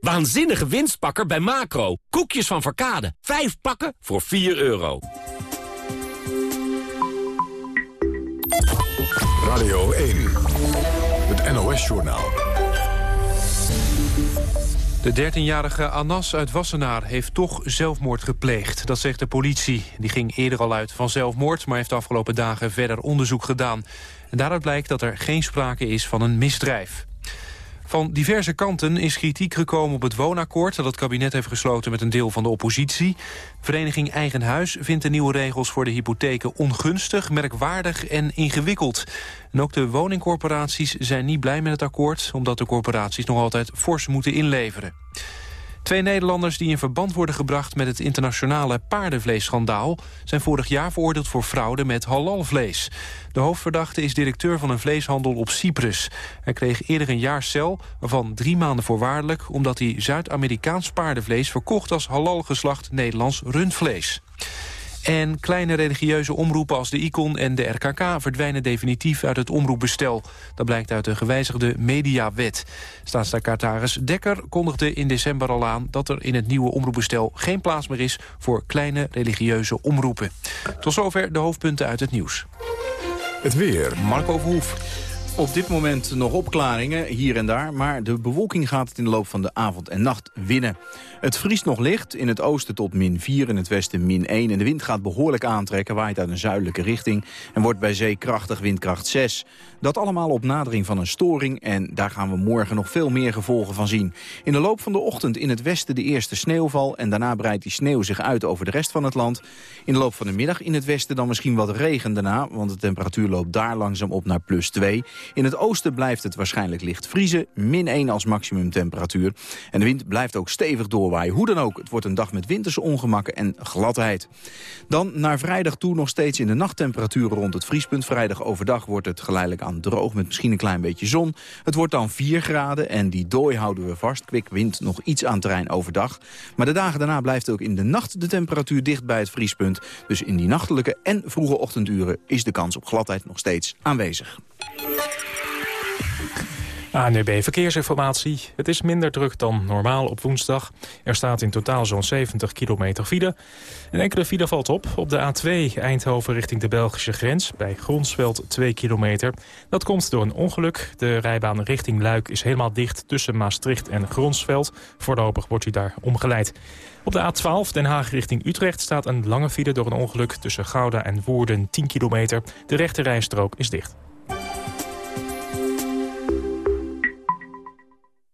Waanzinnige winstpakker bij Macro. Koekjes van Verkade. Vijf pakken voor 4 euro. Radio 1. Het NOS-journaal. De 13-jarige Anas uit Wassenaar heeft toch zelfmoord gepleegd. Dat zegt de politie. Die ging eerder al uit van zelfmoord... maar heeft de afgelopen dagen verder onderzoek gedaan. En daaruit blijkt dat er geen sprake is van een misdrijf. Van diverse kanten is kritiek gekomen op het woonakkoord... dat het kabinet heeft gesloten met een deel van de oppositie. Vereniging Eigen Huis vindt de nieuwe regels voor de hypotheken ongunstig... merkwaardig en ingewikkeld. En ook de woningcorporaties zijn niet blij met het akkoord... omdat de corporaties nog altijd fors moeten inleveren. Twee Nederlanders die in verband worden gebracht met het internationale paardenvleesschandaal zijn vorig jaar veroordeeld voor fraude met halalvlees. De hoofdverdachte is directeur van een vleeshandel op Cyprus. Hij kreeg eerder een jaar cel, waarvan drie maanden voorwaardelijk... omdat hij Zuid-Amerikaans paardenvlees verkocht als halal geslacht Nederlands rundvlees. En kleine religieuze omroepen als de ICON en de RKK... verdwijnen definitief uit het omroepbestel. Dat blijkt uit de gewijzigde mediawet. Staatssecretaris Dekker kondigde in december al aan... dat er in het nieuwe omroepbestel geen plaats meer is... voor kleine religieuze omroepen. Tot zover de hoofdpunten uit het nieuws. Het weer. Marco Verhoef. Op dit moment nog opklaringen, hier en daar... maar de bewolking gaat het in de loop van de avond en nacht winnen. Het vriest nog licht, in het oosten tot min 4, in het westen min 1... en de wind gaat behoorlijk aantrekken, waait uit een zuidelijke richting... en wordt bij zee krachtig windkracht 6. Dat allemaal op nadering van een storing... en daar gaan we morgen nog veel meer gevolgen van zien. In de loop van de ochtend in het westen de eerste sneeuwval... en daarna breidt die sneeuw zich uit over de rest van het land. In de loop van de middag in het westen dan misschien wat regen daarna... want de temperatuur loopt daar langzaam op naar plus 2... In het oosten blijft het waarschijnlijk licht vriezen, min 1 als maximumtemperatuur. En de wind blijft ook stevig doorwaaien. Hoe dan ook, het wordt een dag met winterse ongemakken en gladheid. Dan naar vrijdag toe nog steeds in de nachttemperaturen rond het vriespunt. Vrijdag overdag wordt het geleidelijk aan droog met misschien een klein beetje zon. Het wordt dan 4 graden en die dooi houden we vast. Kwik wind nog iets aan terrein overdag. Maar de dagen daarna blijft ook in de nacht de temperatuur dicht bij het vriespunt. Dus in die nachtelijke en vroege ochtenduren is de kans op gladheid nog steeds aanwezig. ANUB Verkeersinformatie. Het is minder druk dan normaal op woensdag. Er staat in totaal zo'n 70 kilometer file. Een enkele file valt op op de A2 Eindhoven richting de Belgische grens... bij Gronsveld 2 kilometer. Dat komt door een ongeluk. De rijbaan richting Luik is helemaal dicht tussen Maastricht en Gronsveld. Voorlopig wordt u daar omgeleid. Op de A12 Den Haag richting Utrecht staat een lange file door een ongeluk... tussen Gouda en Woerden 10 kilometer. De rechte rijstrook is dicht.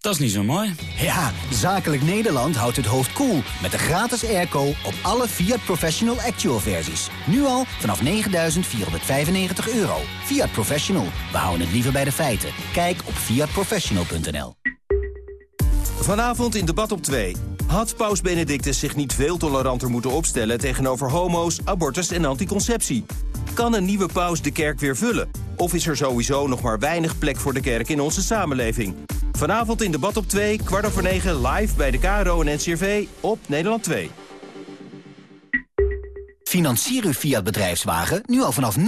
dat is niet zo mooi. Ja, Zakelijk Nederland houdt het hoofd koel cool met de gratis airco op alle Fiat Professional Actual versies. Nu al vanaf 9.495 euro. Fiat Professional, we houden het liever bij de feiten. Kijk op fiatprofessional.nl Vanavond in debat op 2. Had paus Benedictus zich niet veel toleranter moeten opstellen... tegenover homo's, abortus en anticonceptie? Kan een nieuwe paus de kerk weer vullen? Of is er sowieso nog maar weinig plek voor de kerk in onze samenleving? Vanavond in debat op 2, kwart over 9, live bij de KRO en NCRV op Nederland 2. Financier uw Fiat bedrijfswagen nu al vanaf 0%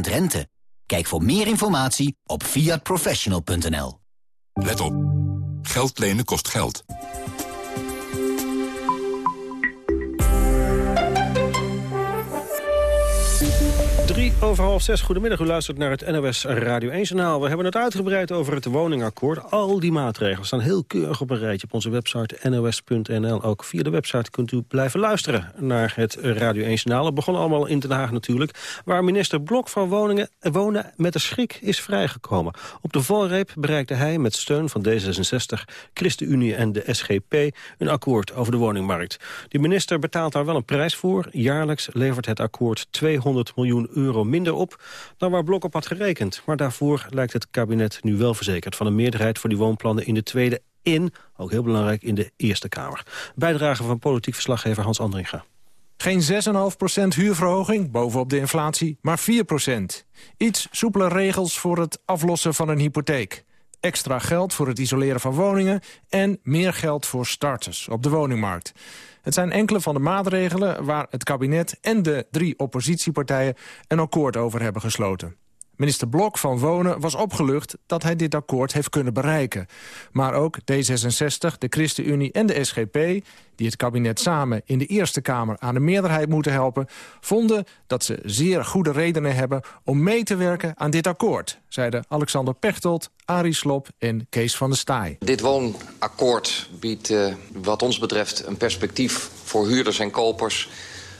rente. Kijk voor meer informatie op fiatprofessional.nl. Let op. Geld lenen kost geld. Madrid. Over half zes, goedemiddag. U luistert naar het NOS Radio 1-journaal. We hebben het uitgebreid over het woningakkoord. Al die maatregelen staan heel keurig op een rijtje op onze website nos.nl. Ook via de website kunt u blijven luisteren naar het Radio 1-journaal. Het begon allemaal in Den Haag natuurlijk, waar minister Blok van Woningen, Wonen met de schrik is vrijgekomen. Op de valreep bereikte hij met steun van D66, ChristenUnie en de SGP een akkoord over de woningmarkt. De minister betaalt daar wel een prijs voor. Jaarlijks levert het akkoord 200 miljoen euro euro minder op dan waar Blok op had gerekend. Maar daarvoor lijkt het kabinet nu wel verzekerd... van een meerderheid voor die woonplannen in de Tweede in, ook heel belangrijk, in de Eerste Kamer. Bijdrage van politiek verslaggever Hans Andringa. Geen 6,5% huurverhoging bovenop de inflatie, maar 4%. Iets soepele regels voor het aflossen van een hypotheek. Extra geld voor het isoleren van woningen... en meer geld voor starters op de woningmarkt. Het zijn enkele van de maatregelen waar het kabinet en de drie oppositiepartijen een akkoord over hebben gesloten. Minister Blok van Wonen was opgelucht dat hij dit akkoord heeft kunnen bereiken. Maar ook D66, de ChristenUnie en de SGP... die het kabinet samen in de Eerste Kamer aan de meerderheid moeten helpen... vonden dat ze zeer goede redenen hebben om mee te werken aan dit akkoord... zeiden Alexander Pechtold, Arie Slop en Kees van der Staaij. Dit woonakkoord biedt uh, wat ons betreft een perspectief voor huurders en kopers...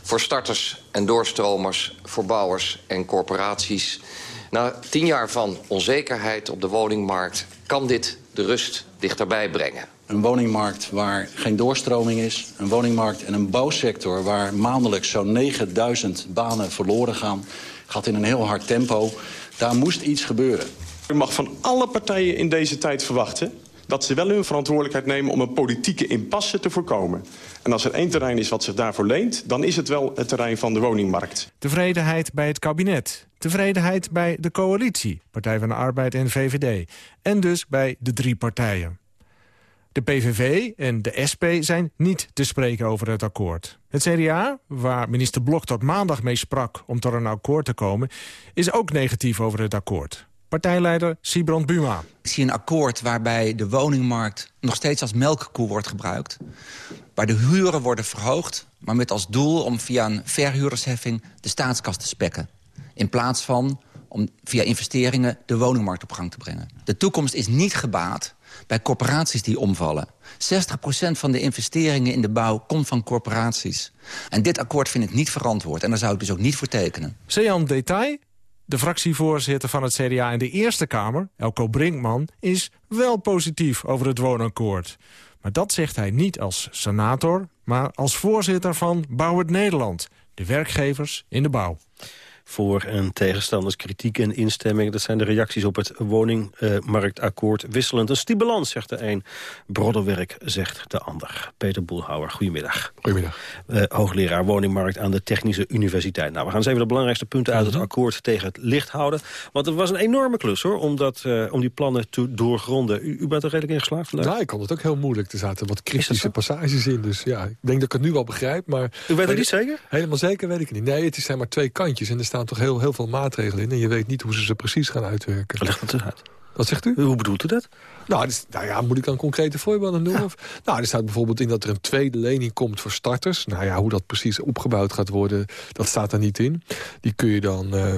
voor starters en doorstromers, voor bouwers en corporaties na tien jaar van onzekerheid op de woningmarkt... kan dit de rust dichterbij brengen. Een woningmarkt waar geen doorstroming is. Een woningmarkt en een bouwsector waar maandelijks zo'n 9000 banen verloren gaan. Gaat in een heel hard tempo. Daar moest iets gebeuren. U mag van alle partijen in deze tijd verwachten dat ze wel hun verantwoordelijkheid nemen om een politieke impasse te voorkomen. En als er één terrein is wat zich daarvoor leent, dan is het wel het terrein van de woningmarkt. Tevredenheid bij het kabinet. Tevredenheid bij de coalitie, Partij van de Arbeid en VVD. En dus bij de drie partijen. De PVV en de SP zijn niet te spreken over het akkoord. Het CDA, waar minister Blok tot maandag mee sprak om tot een akkoord te komen... is ook negatief over het akkoord. Partijleider Sibrand Buma. Ik zie een akkoord waarbij de woningmarkt nog steeds als melkkoe wordt gebruikt. Waar de huren worden verhoogd, maar met als doel om via een verhuurdersheffing de staatskas te spekken. In plaats van om via investeringen de woningmarkt op gang te brengen. De toekomst is niet gebaat bij corporaties die omvallen. 60% van de investeringen in de bouw komt van corporaties. En dit akkoord vind ik niet verantwoord. En daar zou ik dus ook niet voor tekenen. Sean Detail, de fractievoorzitter van het CDA in de Eerste Kamer, Elko Brinkman, is wel positief over het woonakkoord. Maar dat zegt hij niet als senator, maar als voorzitter van Bouw het Nederland. De werkgevers in de bouw voor- en tegenstanders, kritiek en instemming. Dat zijn de reacties op het woningmarktakkoord. Wisselend een stimulans, zegt de een. Broddelwerk, zegt de ander. Peter Boelhouwer, goedemiddag. Goedemiddag. Uh, hoogleraar woningmarkt aan de Technische Universiteit. Nou, we gaan eens even de belangrijkste punten uit het mhm. akkoord tegen het licht houden. Want het was een enorme klus, hoor, om, dat, uh, om die plannen te doorgronden. U, u bent er redelijk in geslaagd? Nou, ik vond het ook heel moeilijk. Er zaten wat kritische passages in. Dus ja, ik denk dat ik het nu wel begrijp. Maar u weet het niet zeker? Helemaal zeker weet ik niet. Nee, het zijn maar twee kantjes en er staan toch heel, heel veel maatregelen in. En je weet niet hoe ze ze precies gaan uitwerken. Leg dat uit. Wat zegt u? Hoe bedoelt u dat? Nou, dus, nou ja, moet ik dan concrete voorbeelden noemen? Nou, er staat bijvoorbeeld in dat er een tweede lening komt voor starters. Nou ja, hoe dat precies opgebouwd gaat worden, dat staat er niet in. Die kun je dan... Uh,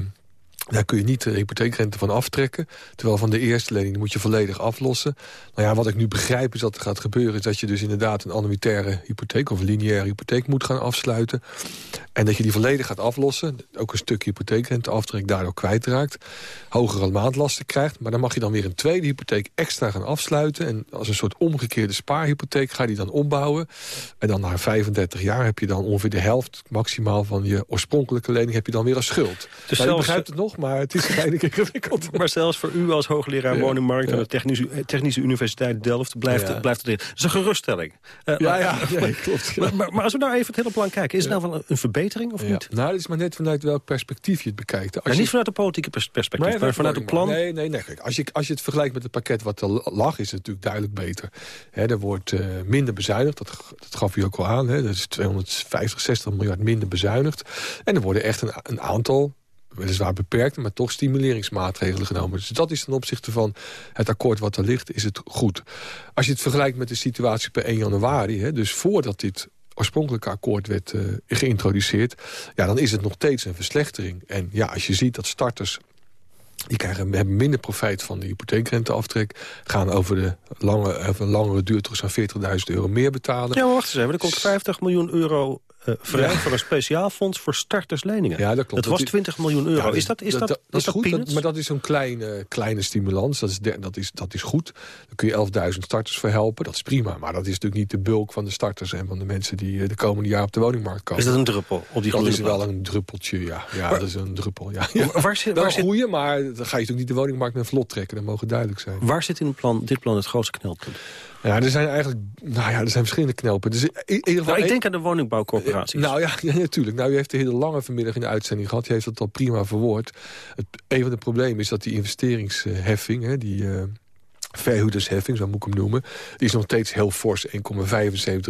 daar kun je niet de hypotheekrente van aftrekken. Terwijl van de eerste lening moet je volledig aflossen. Nou ja, wat ik nu begrijp is dat er gaat gebeuren... is dat je dus inderdaad een annuitaire hypotheek... of lineaire hypotheek moet gaan afsluiten. En dat je die volledig gaat aflossen. Ook een stuk hypotheekrente aftrek daardoor kwijtraakt. Hogere maandlasten krijgt. Maar dan mag je dan weer een tweede hypotheek extra gaan afsluiten. En als een soort omgekeerde spaarhypotheek ga je die dan opbouwen. En dan na 35 jaar heb je dan ongeveer de helft maximaal... van je oorspronkelijke lening heb je dan weer als schuld. Dus nou, je begrijpt het nog, maar het is uiteindelijk ingewikkeld. Maar zelfs voor u als hoogleraar woningmarkt... aan de Technische, Technische Universiteit Delft blijft, ja. blijft het in. Dat is een geruststelling. Uh, ja, ja, ja, klopt. Maar, maar, maar, als we nou even het hele plan kijken... is het nou wel een verbetering of niet? Nou, het is maar net vanuit welk perspectief je het bekijkt. Als ja, niet vanuit de politieke perspectief, maar, maar vanuit het plan... Nee, nee, nee. Kijk, als, je, als je het vergelijkt met het pakket wat er lag... is het natuurlijk duidelijk beter. He, er wordt uh, minder bezuinigd, dat, dat gaf u ook al aan. Hè. Dat is 250, 60 miljard minder bezuinigd. En er worden echt een, een aantal weliswaar beperkt, maar toch stimuleringsmaatregelen genomen. Dus dat is ten opzichte van het akkoord wat er ligt, is het goed. Als je het vergelijkt met de situatie per 1 januari... Hè, dus voordat dit oorspronkelijke akkoord werd uh, geïntroduceerd... Ja, dan is het nog steeds een verslechtering. En ja, als je ziet dat starters die krijgen, hebben minder profijt van de hypotheekrenteaftrek. Gaan over de lange, over langere duur toch zo'n 40.000 euro meer betalen. Ja, wacht eens even. Er komt 50 miljoen euro uh, vrij ja. voor een speciaal fonds voor startersleningen. Ja, dat klopt. Het was 20 miljoen euro. Ja, is dat, is dat, dat, dat is goed, dat, maar dat is zo'n kleine, kleine stimulans. Dat is, dat, is, dat is goed. Dan kun je 11.000 starters verhelpen. Dat is prima. Maar dat is natuurlijk niet de bulk van de starters... en van de mensen die de komende jaar op de woningmarkt komen. Is dat een druppel op die Dat is wel een druppeltje, ja. Ja, dat is een druppel, ja. Waar zit, waar zit... goeie, maar dan ga je natuurlijk niet de woningmarkt met vlot trekken. Dat mogen duidelijk zijn. Waar zit in het plan, dit plan het grootste knelpunt? Ja, er zijn eigenlijk nou ja, er zijn verschillende knelpunten. Dus in ieder geval, nou, ik denk aan de woningbouwcorporaties. Nou ja, ja, natuurlijk. Nou, u heeft de hele lange vanmiddag in de uitzending gehad. Je heeft dat al prima verwoord. Het, een van de problemen is dat die investeringsheffing... Hè, die, uh, verhuurdersheffing, zo moet ik hem noemen... die is nog steeds heel fors, 1,75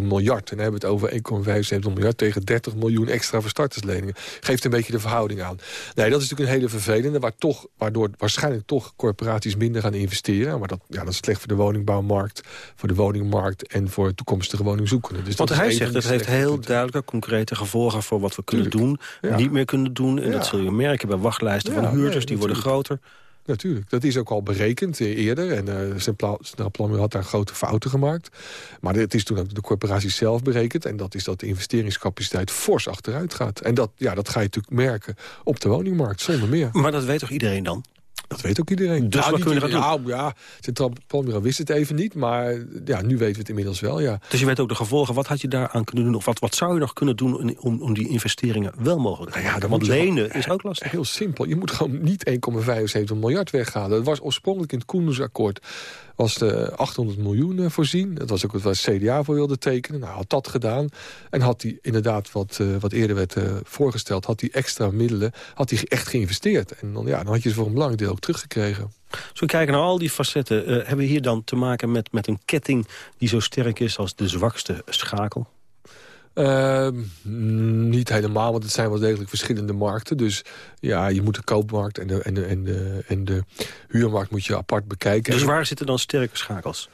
miljard. En dan hebben we het over 1,75 miljard tegen 30 miljoen extra verstartersleningen. Geeft een beetje de verhouding aan. Nee, dat is natuurlijk een hele vervelende... Waar toch, waardoor waarschijnlijk toch corporaties minder gaan investeren. Maar dat, ja, dat is slecht voor de woningbouwmarkt, voor de woningmarkt... en voor toekomstige woningzoekenden. Dus Want dat hij zegt, dat heeft heel duidelijke, concrete gevolgen... voor wat we kunnen doen, Ja. niet meer kunnen doen. En Ja. dat zul je merken bij wachtlijsten Ja, van huurders, nee, die worden groter. Natuurlijk, dat is ook al berekend eh, eerder. En eh zijn pla- Centraal Planbureau had daar grote fouten gemaakt. Maar het is toen ook de corporatie zelf berekend. En dat is dat de investeringscapaciteit fors achteruit gaat. En dat, ja, dat ga je natuurlijk merken op de woningmarkt, zonder meer. Maar dat weet toch iedereen dan? Dat weet ook iedereen. Dus wat niet kun je iedereen. eraan Nou, ja, Centraal Planbureau wist het even niet. Maar ja, nu weten we het inmiddels wel, ja. Dus je weet ook de gevolgen. Wat had je daaraan kunnen doen? Of wat, wat zou je nog kunnen doen om, om, die investeringen wel mogelijk te Nou ja, maken? dan Want lenen gewoon- is ook lastig. Heel simpel. Je moet gewoon niet 1,75 miljard weghalen. Dat was oorspronkelijk in het Koendersakkoord was de 800 miljoen eh, voorzien. Dat was ook wat CDA voor wilde tekenen. Nou, had dat gedaan. En had hij inderdaad, wat, eh, wat eerder werd eh, voorgesteld... had hij extra middelen had hij echt geïnvesteerd. En dan, ja, dan had je ze voor een belangrijk deel ook teruggekregen. Als we kijken naar al die facetten... hebben we hier dan te maken met, met een ketting die zo sterk is als de zwakste schakel? Mm, niet helemaal, want het zijn wel degelijk verschillende markten. Dus ja, je moet de koopmarkt en de, en de, en de, en de huurmarkt moet je apart bekijken. Dus waar zitten dan sterke schakels?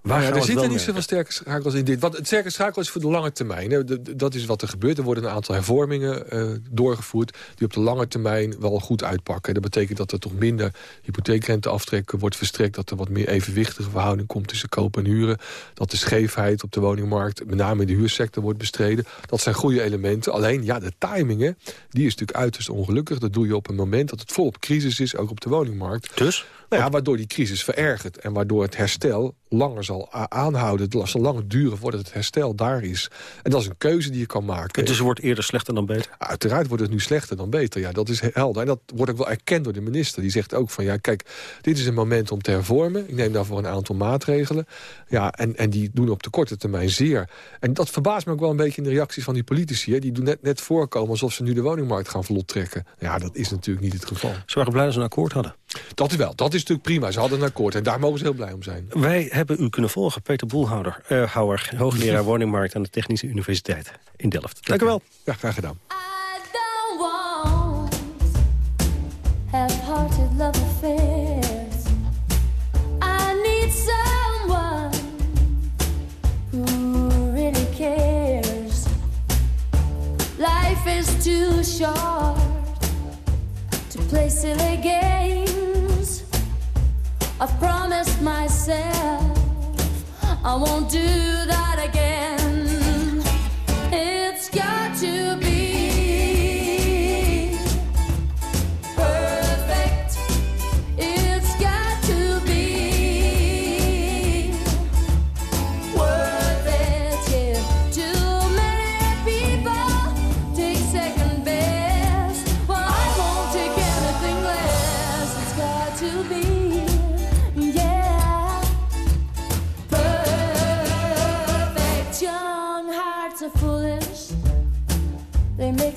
Waar ja, er zitten niet zoveel sterke schakels in dit. Want het sterke schakel is voor de lange termijn. Hè. Dat is wat er gebeurt. Er worden een aantal hervormingen eh, doorgevoerd... die op de lange termijn wel goed uitpakken. Dat betekent dat er toch minder hypotheekrenteaftrek wordt verstrekt... dat er wat meer evenwichtige verhouding komt tussen kopen en huren. Dat de scheefheid op de woningmarkt, met name in de huursector, wordt bestreden. Dat zijn goede elementen. Alleen, ja, de timing, hè, die is natuurlijk uiterst ongelukkig. Dat doe je op een moment dat het volop crisis is, ook op de woningmarkt. Dus? Nou ja, waardoor die crisis verergert en waardoor het herstel langer zal aanhouden. Het zal langer duren voordat het herstel daar is. En dat is een keuze die je kan maken. Dus het wordt eerder slechter dan beter? Uiteraard wordt het nu slechter dan beter. Ja, dat is helder. En dat wordt ook wel erkend door de minister. Die zegt ook van, ja, kijk, dit is een moment om te hervormen. Ik neem daarvoor een aantal maatregelen. Ja, en, en die doen op de korte termijn zeer. En dat verbaast me ook wel een beetje in de reacties van die politici. Hè. Die doen net, net voorkomen alsof ze nu de woningmarkt gaan vlot trekken. Ja, dat is natuurlijk niet het geval. Ze waren blij dat ze een akkoord hadden. Dat is wel. Dat is natuurlijk prima. Ze hadden een akkoord. En daar mogen ze heel blij om zijn. Wij hebben u kunnen volgen, Peter Boelhouder, eh, Houwer, hoogleraar woningmarkt aan de Technische Universiteit in Delft. Dank u wel. Ja, graag gedaan. half-hearted love affairs. I need someone who really cares. Life is too short to play silly games. I've promised myself I won't do that again.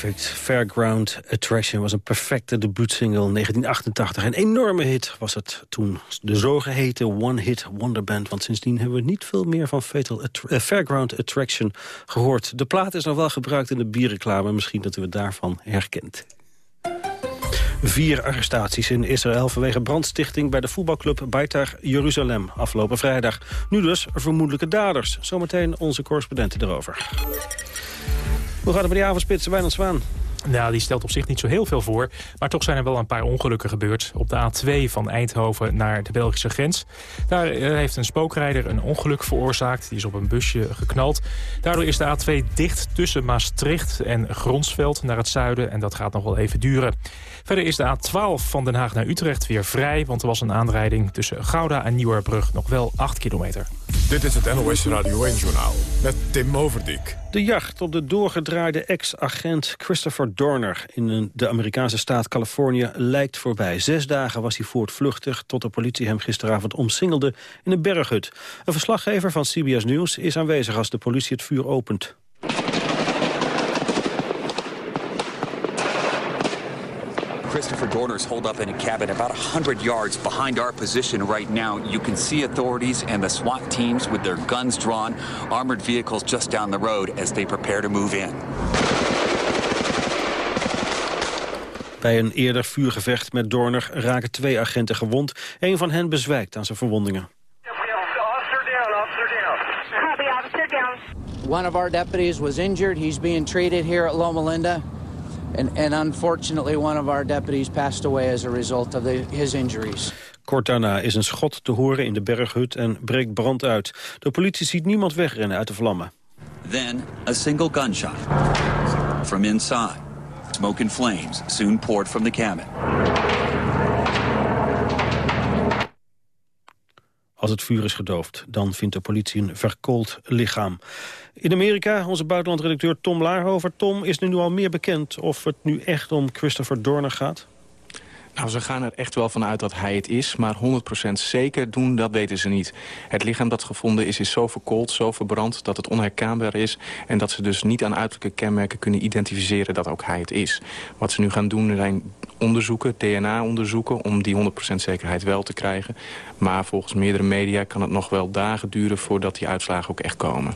Perfect. Fairground Attraction was een perfecte debuutsingle 1988. Een enorme hit was het toen. De zogeheten One Hit Wonderband. Want sindsdien hebben we niet veel meer van Fatal eh, Fairground Attraction gehoord. De plaat is nog wel gebruikt in de bierreclame. Misschien dat u het daarvan herkent. Vier arrestaties in Israël vanwege brandstichting bij de voetbalclub Beitar Jeruzalem afgelopen vrijdag. Nu dus vermoedelijke daders. Zometeen onze correspondenten erover. Hoe gaat het bij die avondspitsen, Wijnand Zwaan? Nou, die stelt op zich niet zo heel veel voor. Maar toch zijn er wel een paar ongelukken gebeurd. Op de A2 van Eindhoven naar de Belgische grens. Daar eh, heeft een spookrijder een ongeluk veroorzaakt. Die is op een busje geknald. Daardoor is de A2 dicht tussen Maastricht en Gronsveld naar het zuiden. En dat gaat nog wel even duren. Verder is de A12 van Den Haag naar Utrecht weer vrij. Want er was een aanrijding tussen Gouda en Nieuwerbrug nog wel 8 kilometer. Dit is het NOS Radio 1-journaal met Tim Overdijk. De jacht op de doorgedraaide ex-agent Christopher Dorner... in de Amerikaanse staat Californië lijkt voorbij. Zes dagen was hij voortvluchtig tot de politie hem gisteravond omsingelde in een berghut. Een verslaggever van CBS News is aanwezig als de politie het vuur opent. Christopher Dorner's holed up in a cabin about 100 yards behind our position right now. You can see authorities and the SWAT teams with their guns drawn, armored vehicles just down the road as they prepare to move in. Bij een eerder vuurgevecht met Dorner raken twee agenten gewond. Een van hen bezwijkt aan zijn verwondingen. Copy, officer down. One of our deputies was injured. He's being treated here at Loma Linda. And, and unfortunately, one of our deputies passed away as a result of the, his injuries. Kort daarna is een schot te horen in de berghut en breekt brand uit. De politie ziet niemand wegrennen uit de vlammen. Then a single gunshot from inside. Smoke and flames soon poured from the cabin. Als het vuur is gedoofd, dan vindt de politie een verkoold lichaam. In Amerika, onze buitenlandredacteur Tom Laarhover. Tom, is nu al meer bekend of het nu echt om Christopher Dorner gaat? Nou, ze gaan er echt wel van uit dat hij het is, maar 100% zeker doen, dat weten ze niet. Het lichaam dat gevonden is, is zo verkoold, zo verbrand, dat het onherkenbaar is... en dat ze dus niet aan uiterlijke kenmerken kunnen identificeren dat ook hij het is. Wat ze nu gaan doen zijn onderzoeken, DNA-onderzoeken... om die 100% zekerheid wel te krijgen. Maar volgens meerdere media kan het nog wel dagen duren... voordat die uitslagen ook echt komen.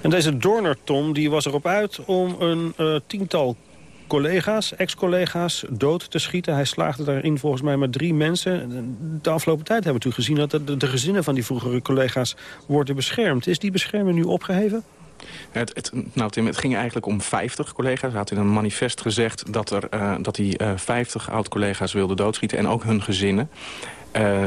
En deze Dorner, Tom, die was erop uit om een eh, tiental collega's, ex-collega's, dood te schieten. Hij slaagde daarin volgens mij met drie mensen. De afgelopen tijd hebben we natuurlijk gezien... dat de, gezinnen van die vroegere collega's worden beschermd. Is die bescherming nu opgeheven? Het, het, nou Tim, het ging eigenlijk om 50 collega's. Hij had in een manifest gezegd dat, er, eh, dat hij eh 50 oud-collega's wilde doodschieten... en ook hun gezinnen. Eh,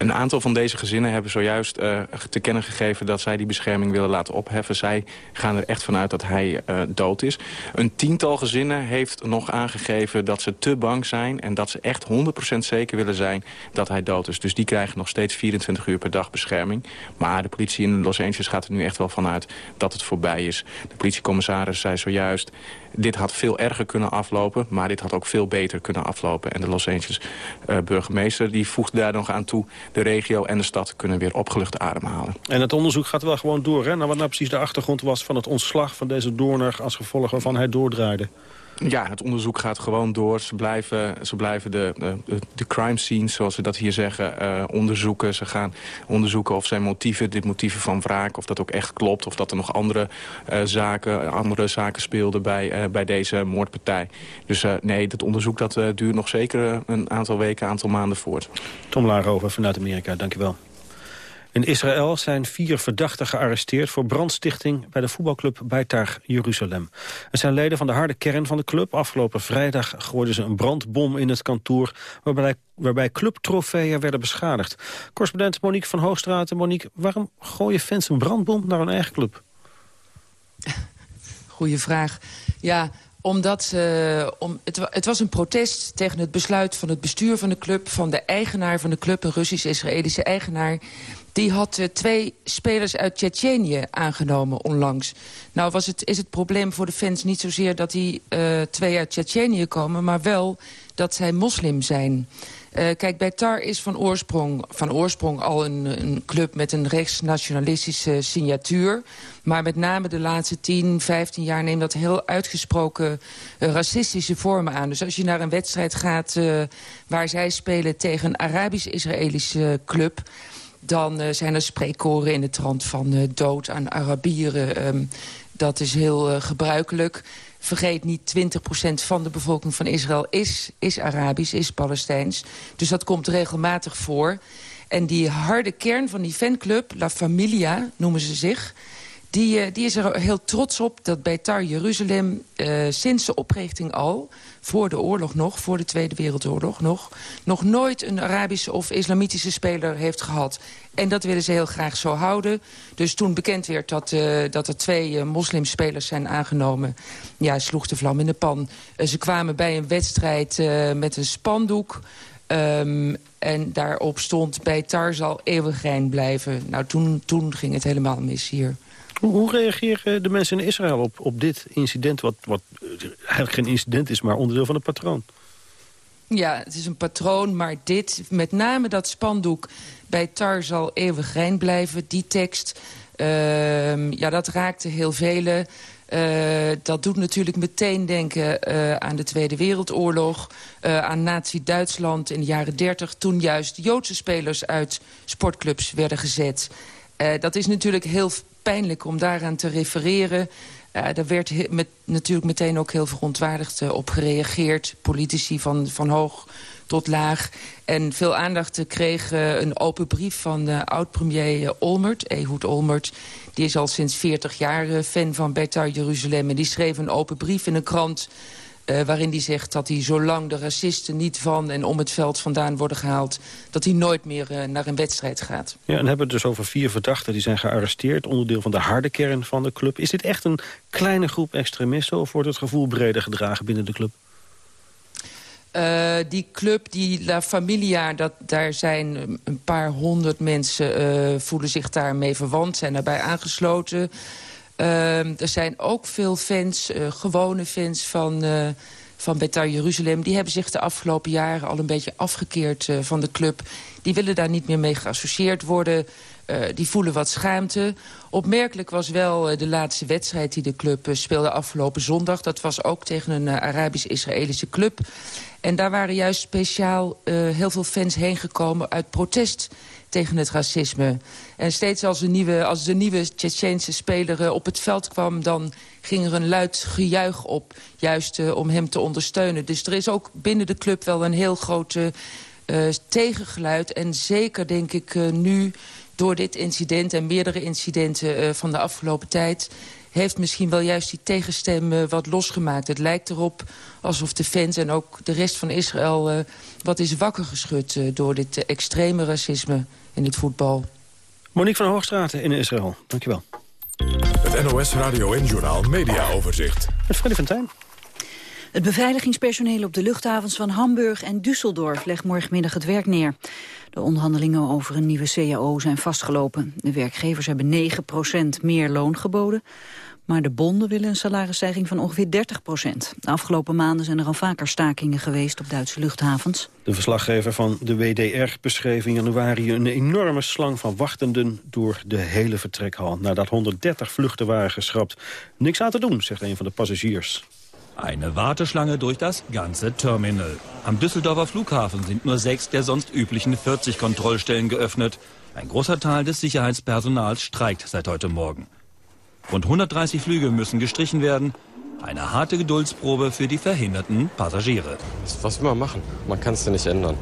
een aantal van deze gezinnen hebben zojuist eh, te kennen gegeven... dat zij die bescherming willen laten opheffen. Zij gaan er echt vanuit dat hij eh, dood is. Een tiental gezinnen heeft nog aangegeven dat ze te bang zijn... en dat ze echt 100% zeker willen zijn dat hij dood is. Dus die krijgen nog steeds 24 uur per dag bescherming. Maar de politie in Los Angeles gaat er nu echt wel vanuit dat het voorbij is. De politiecommissaris zei zojuist... dit had veel erger kunnen aflopen, maar dit had ook veel beter kunnen aflopen. En de Los Angeles eh, burgemeester die voegde daar nog aan toe... de regio en de stad kunnen weer opgelucht ademhalen. En het onderzoek gaat wel gewoon door, hè? Nou, wat nou precies de achtergrond was van het ontslag van deze Dorner... als gevolg waarvan hij doordraaide. Ja, het onderzoek gaat gewoon door. Ze blijven, ze blijven de, de, de crime scenes, zoals ze dat hier zeggen, eh, onderzoeken. Ze gaan onderzoeken of zijn motieven, dit motieven van wraak... of dat ook echt klopt, of dat er nog andere, eh, zaken, andere zaken speelden bij, eh, bij deze moordpartij. Dus eh, nee, dat onderzoek dat, eh, duurt nog zeker een aantal weken, een aantal maanden voort. Tom Laarover vanuit Amerika, dankjewel. In Israël zijn vier verdachten gearresteerd voor brandstichting bij de voetbalclub Beitar Jeruzalem. Het zijn leden van de harde kern van de club. Afgelopen vrijdag gooiden ze een brandbom in het kantoor waarbij, waarbij clubtrofeeën werden beschadigd. Correspondent Monique van Hoogstraat. Monique, waarom gooien fans een brandbom naar hun eigen club? Goeie vraag. Ja, omdat eh, om, het, het was een protest tegen het besluit van het bestuur van de club... van de eigenaar van de club, een Russisch-Israëlische eigenaar... die had eh, twee spelers uit Tsjetsjenië aangenomen onlangs. Nou was het, is het probleem voor de fans niet zozeer dat die eh, twee uit Tsjetsjenië komen... maar wel dat zij moslim zijn... Eh, kijk, Beitar is van oorsprong, van oorsprong al een, een club met een rechtsnationalistische signatuur. Maar met name de laatste 10, 15 jaar neemt dat heel uitgesproken racistische vormen aan. Dus als je naar een wedstrijd gaat waar zij spelen tegen een Arabisch-Israëlische club dan eh, zijn er spreekkoren in de trant van eh, dood aan Arabieren. Ehm, dat is heel eh, gebruikelijk. Vergeet niet, 20% van de bevolking van Israël is, is Arabisch, is Palestijns. Dus dat komt regelmatig voor. En die harde kern van die fanclub, La Familia noemen ze zich... Die, die is er heel trots op dat Beitar Jeruzalem sinds de oprichting al... voor de oorlog nog, voor de Tweede Wereldoorlog nog... nog nooit een Arabische of islamitische speler heeft gehad. En dat willen ze heel graag zo houden. Dus toen bekend werd dat, eh, dat er twee eh, moslimspelers zijn aangenomen... ja, sloeg de vlam in de pan. Eh, ze kwamen bij een wedstrijd met een spandoek... Ehm, en daarop stond Beitar zal eeuwig rein blijven. Nou, toen, toen ging het helemaal mis hier. Hoe, reageren de mensen in Israël op, op dit incident... Wat, wat eh, eigenlijk geen incident is, maar onderdeel van het patroon? Ja, het is een patroon, maar dit, met name dat spandoek... bij Tar zal eeuwig rein blijven, die tekst... ehm, ja, dat raakte heel velen. Eh, dat doet natuurlijk meteen denken eh, aan de Tweede Wereldoorlog... aan Nazi-Duitsland in de jaren 30... toen juist Joodse spelers uit sportclubs werden gezet. Dat is natuurlijk heel pijnlijk om daaraan te refereren... Daar werd met, natuurlijk meteen ook heel verontwaardigd uh, op gereageerd. Politici van, van hoog tot laag. En veel aandacht kreeg een open brief van uh, oud-premier uh, Olmert, Ehud Olmert. Die is al sinds 40 jaar fan van Beitar Jeruzalem. En die schreef een open brief in een krant... Uh, waarin hij zegt dat hij zolang de racisten niet van en om het veld vandaan worden gehaald... dat hij nooit meer uh, naar een wedstrijd gaat. Ja, en hebben we het dus over vier verdachten die zijn gearresteerd... onderdeel van de harde kern van de club. Is dit echt een kleine groep extremisten... of wordt het gevoel breder gedragen binnen de club? Uh, die club, die La Familia, dat, daar zijn een paar honderd mensen... Voelen zich daarmee verwant, zijn daarbij aangesloten... Uh, er zijn ook veel fans, uh, gewone fans van, uh, van Beitar Jeruzalem... die hebben zich de afgelopen jaren al een beetje afgekeerd uh, van de club. Die willen daar niet meer mee geassocieerd worden. Die voelen wat schaamte. Opmerkelijk was wel de laatste wedstrijd die de club speelde afgelopen zondag. Dat was ook tegen een Arabisch-Israëlische club. En daar waren juist speciaal heel veel fans heen gekomen uit protest tegen het racisme. En steeds als, een nieuwe, als de nieuwe Tsjetsjeense speler uh, op het veld kwam... dan ging er een luid gejuich op, juist uh, om hem te ondersteunen. Dus er is ook binnen de club wel een heel groot uh, tegengeluid. En zeker denk ik nu door dit incident en meerdere incidenten van de afgelopen tijd heeft misschien wel juist die tegenstem wat losgemaakt. Het lijkt erop alsof de fans en ook de rest van Israël... Wat is wakker geschud door dit extreme racisme in het voetbal. Monique van Hoogstraten in Israël, dankjewel. Het NOS Radio en Journaal Media Overzicht. Met Freddy van Tijn. Het beveiligingspersoneel op de luchthavens van Hamburg en Düsseldorf legt morgenmiddag het werk neer. De onderhandelingen over een nieuwe CAO zijn vastgelopen. De werkgevers hebben 9% meer loon geboden. Maar de bonden willen een salarisstijging van ongeveer 30 procent. De afgelopen maanden zijn er al vaker stakingen geweest op Duitse luchthavens. De verslaggever van de WDR beschreef in januari een enorme slang van wachtenden door de hele vertrekhal. Nadat 130 vluchten waren geschrapt. Niks aan te doen, zegt een van de passagiers. Eine Warteschlange durch das ganze Terminal. Am Düsseldorfer Flughafen sind nur sechs der sonst üblichen 40 Kontrollstellen geöffnet. Ein großer Teil des Sicherheitspersonals streikt seit heute Morgen. Rund 130 Flüge müssen gestrichen werden. Eine harte Geduldsprobe für die verhinderten Passagiere. Was will man machen? Man kann es ja nicht ändern.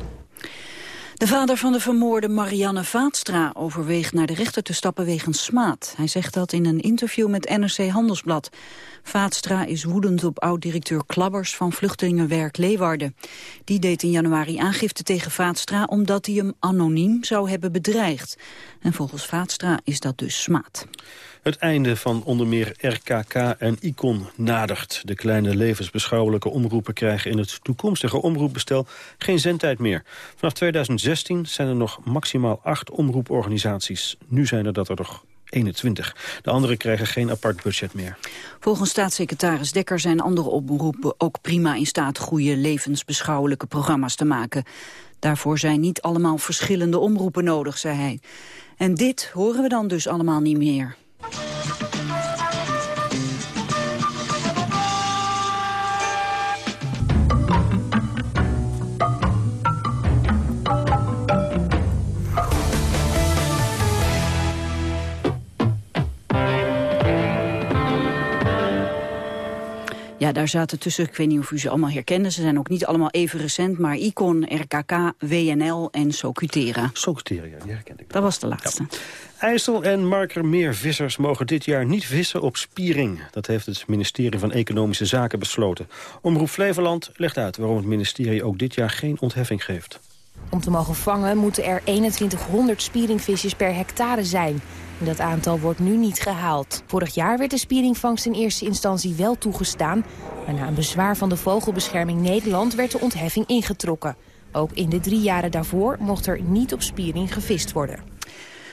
De vader van de vermoorde Marianne Vaatstra overweegt naar de rechter te stappen wegens smaad. Hij zegt dat in een interview met NRC Handelsblad. Vaatstra is woedend op oud-directeur Klabbers van Vluchtelingenwerk Leeuwarden. Die deed in januari aangifte tegen Vaatstra omdat hij hem anoniem zou hebben bedreigd. En volgens Vaatstra is dat dus smaad. Het einde van onder meer RKK en ICON nadert. De kleine levensbeschouwelijke omroepen krijgen in het toekomstige omroepbestel geen zendtijd meer. Vanaf 2016 zijn er nog maximaal acht omroeporganisaties. Nu zijn er dat er nog 21. De anderen krijgen geen apart budget meer. Volgens staatssecretaris Dekker zijn andere omroepen ook prima in staat goede levensbeschouwelijke programma's te maken. Daarvoor zijn niet allemaal verschillende omroepen nodig, zei hij. En dit horen we dan dus allemaal niet meer. Ja, daar zaten tussen, ik weet niet of u ze allemaal herkennen. Ze zijn ook niet allemaal even recent, maar Icon, RKK, WNL en Socutera. Socutera, ja, die herken ik. Dat was de laatste. IJssel en Markermeervissers mogen dit jaar niet vissen op spiering. Dat heeft het ministerie van Economische Zaken besloten. Omroep Flevoland legt uit waarom het ministerie ook dit jaar geen ontheffing geeft. Om te mogen vangen moeten er 2100 spieringvisjes per hectare zijn. Dat aantal wordt nu niet gehaald. Vorig jaar werd de spieringvangst in eerste instantie wel toegestaan... maar na een bezwaar van de Vogelbescherming Nederland werd de ontheffing ingetrokken. Ook in de drie jaren daarvoor mocht er niet op spiering gevist worden.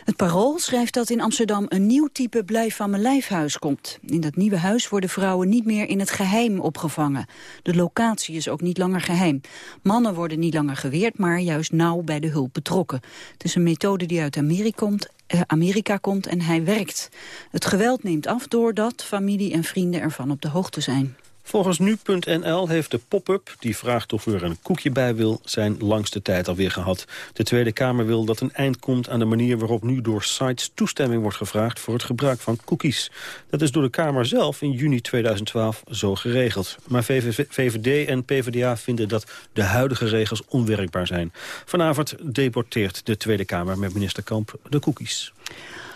Het Parool schrijft dat in Amsterdam een nieuw type blijf van mijn lijfhuis komt. In dat nieuwe huis worden vrouwen niet meer in het geheim opgevangen. De locatie is ook niet langer geheim. Mannen worden niet langer geweerd, maar juist nauw bij de hulp betrokken. Het is een methode die uit Amerika komt, eh, Amerika komt en hij werkt. Het geweld neemt af doordat familie en vrienden ervan op de hoogte zijn. Volgens nu.nl heeft de pop-up, die vraagt of u er een koekje bij wil... zijn langste tijd alweer gehad. De Tweede Kamer wil dat een eind komt aan de manier waarop nu door sites toestemming wordt gevraagd voor het gebruik van cookies. Dat is door de Kamer zelf in juni 2012 zo geregeld. Maar VVD en PvdA vinden dat de huidige regels onwerkbaar zijn. Vanavond deporteert de Tweede Kamer met minister Kamp de cookies.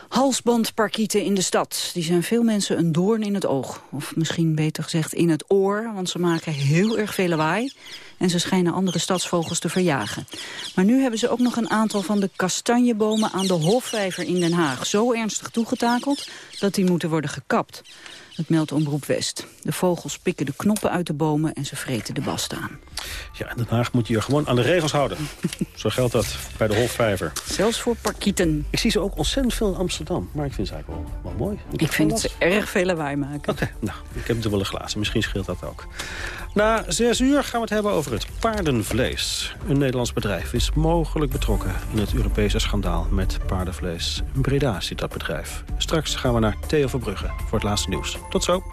Halsbandparkieten in de stad. Die zijn veel mensen een doorn in het oog. Of misschien beter gezegd in het oor, want ze maken heel erg veel lawaai. En ze schijnen andere stadsvogels te verjagen. Maar nu hebben ze ook nog een aantal van de kastanjebomen aan de Hofvijver in Den Haag zo ernstig toegetakeld dat die moeten worden gekapt. Het meldt Omroep West. De vogels pikken de knoppen uit de bomen en ze vreten de bast aan. Ja, in Den Haag moet je je gewoon aan de regels houden. Zo geldt dat bij de Hofvijver. Zelfs voor parkieten. Ik zie ze ook ontzettend veel in Amsterdam. Maar ik vind ze eigenlijk wel, wel mooi. Ik vind dat ze erg veel lawaai maken. Oké, nou, ik heb er wel een glazen. Misschien scheelt dat ook. Na zes uur gaan we het hebben over het paardenvlees. Een Nederlands bedrijf is mogelijk betrokken in het Europese schandaal met paardenvlees. In Breda zit dat bedrijf. Straks gaan we naar Theo Verbrugge voor het laatste nieuws. Tot zo.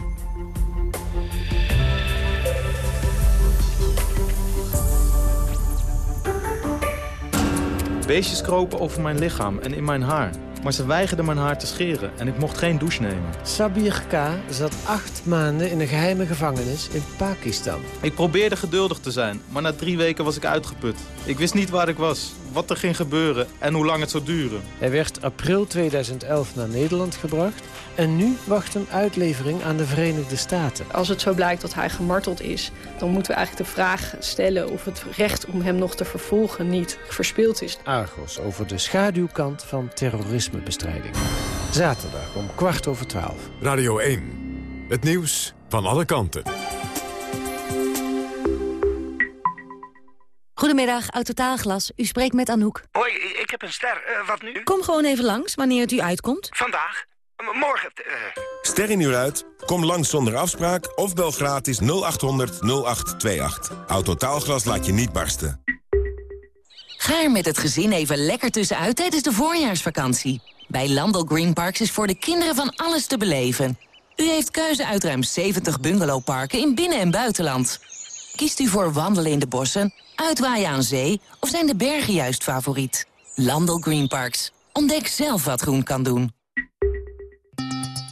Beestjes kropen over mijn lichaam en in mijn haar. Maar ze weigerden mijn haar te scheren en ik mocht geen douche nemen. Sabir K. zat acht maanden in een geheime gevangenis in Pakistan. Ik probeerde geduldig te zijn, maar na drie weken was ik uitgeput. Ik wist niet waar ik was, wat er ging gebeuren en hoe lang het zou duren. Hij werd april 2011 naar Nederland gebracht... en nu wacht een uitlevering aan de Verenigde Staten. Als het zo blijkt dat hij gemarteld is... dan moeten we eigenlijk de vraag stellen of het recht om hem nog te vervolgen niet verspeeld is. Argos over de schaduwkant van terrorismebestrijding. Zaterdag om kwart over twaalf. Radio 1. Het nieuws van alle kanten. Goedemiddag, Autotaalglas. U spreekt met Anouk. Hoi, ik heb een ster. Eh, wat nu? Kom gewoon even langs, wanneer het u uitkomt. Vandaag? M- morgen? eh. Ster in uur uit? Kom langs zonder afspraak of bel gratis 0800 0828. Autotaalglas laat je niet barsten. Ga er met het gezin even lekker tussenuit tijdens de voorjaarsvakantie. Bij Landel Green Parks is voor de kinderen van alles te beleven. U heeft keuze uit ruim 70 bungalowparken in binnen- en buitenland. Kiest u voor wandelen in de bossen, uitwaaien aan zee... of zijn de bergen juist favoriet? Landel Green Parks. Ontdek zelf wat groen kan doen.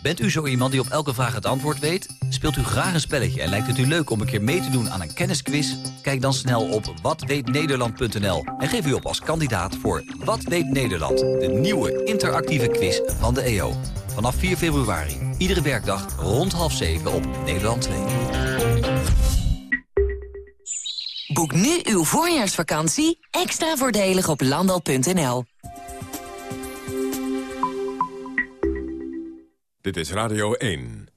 Bent u zo iemand die op elke vraag het antwoord weet? Speelt u graag een spelletje en lijkt het u leuk om een keer mee te doen aan een kennisquiz? Kijk dan snel op watweetnederland.nl en geef u op als kandidaat voor Wat weet Nederland? De nieuwe interactieve quiz van de EO. Vanaf 4 februari, iedere werkdag rond half 7 op Nederland 2. Boek nu uw voorjaarsvakantie extra voordelig op landal.nl. Dit is Radio 1.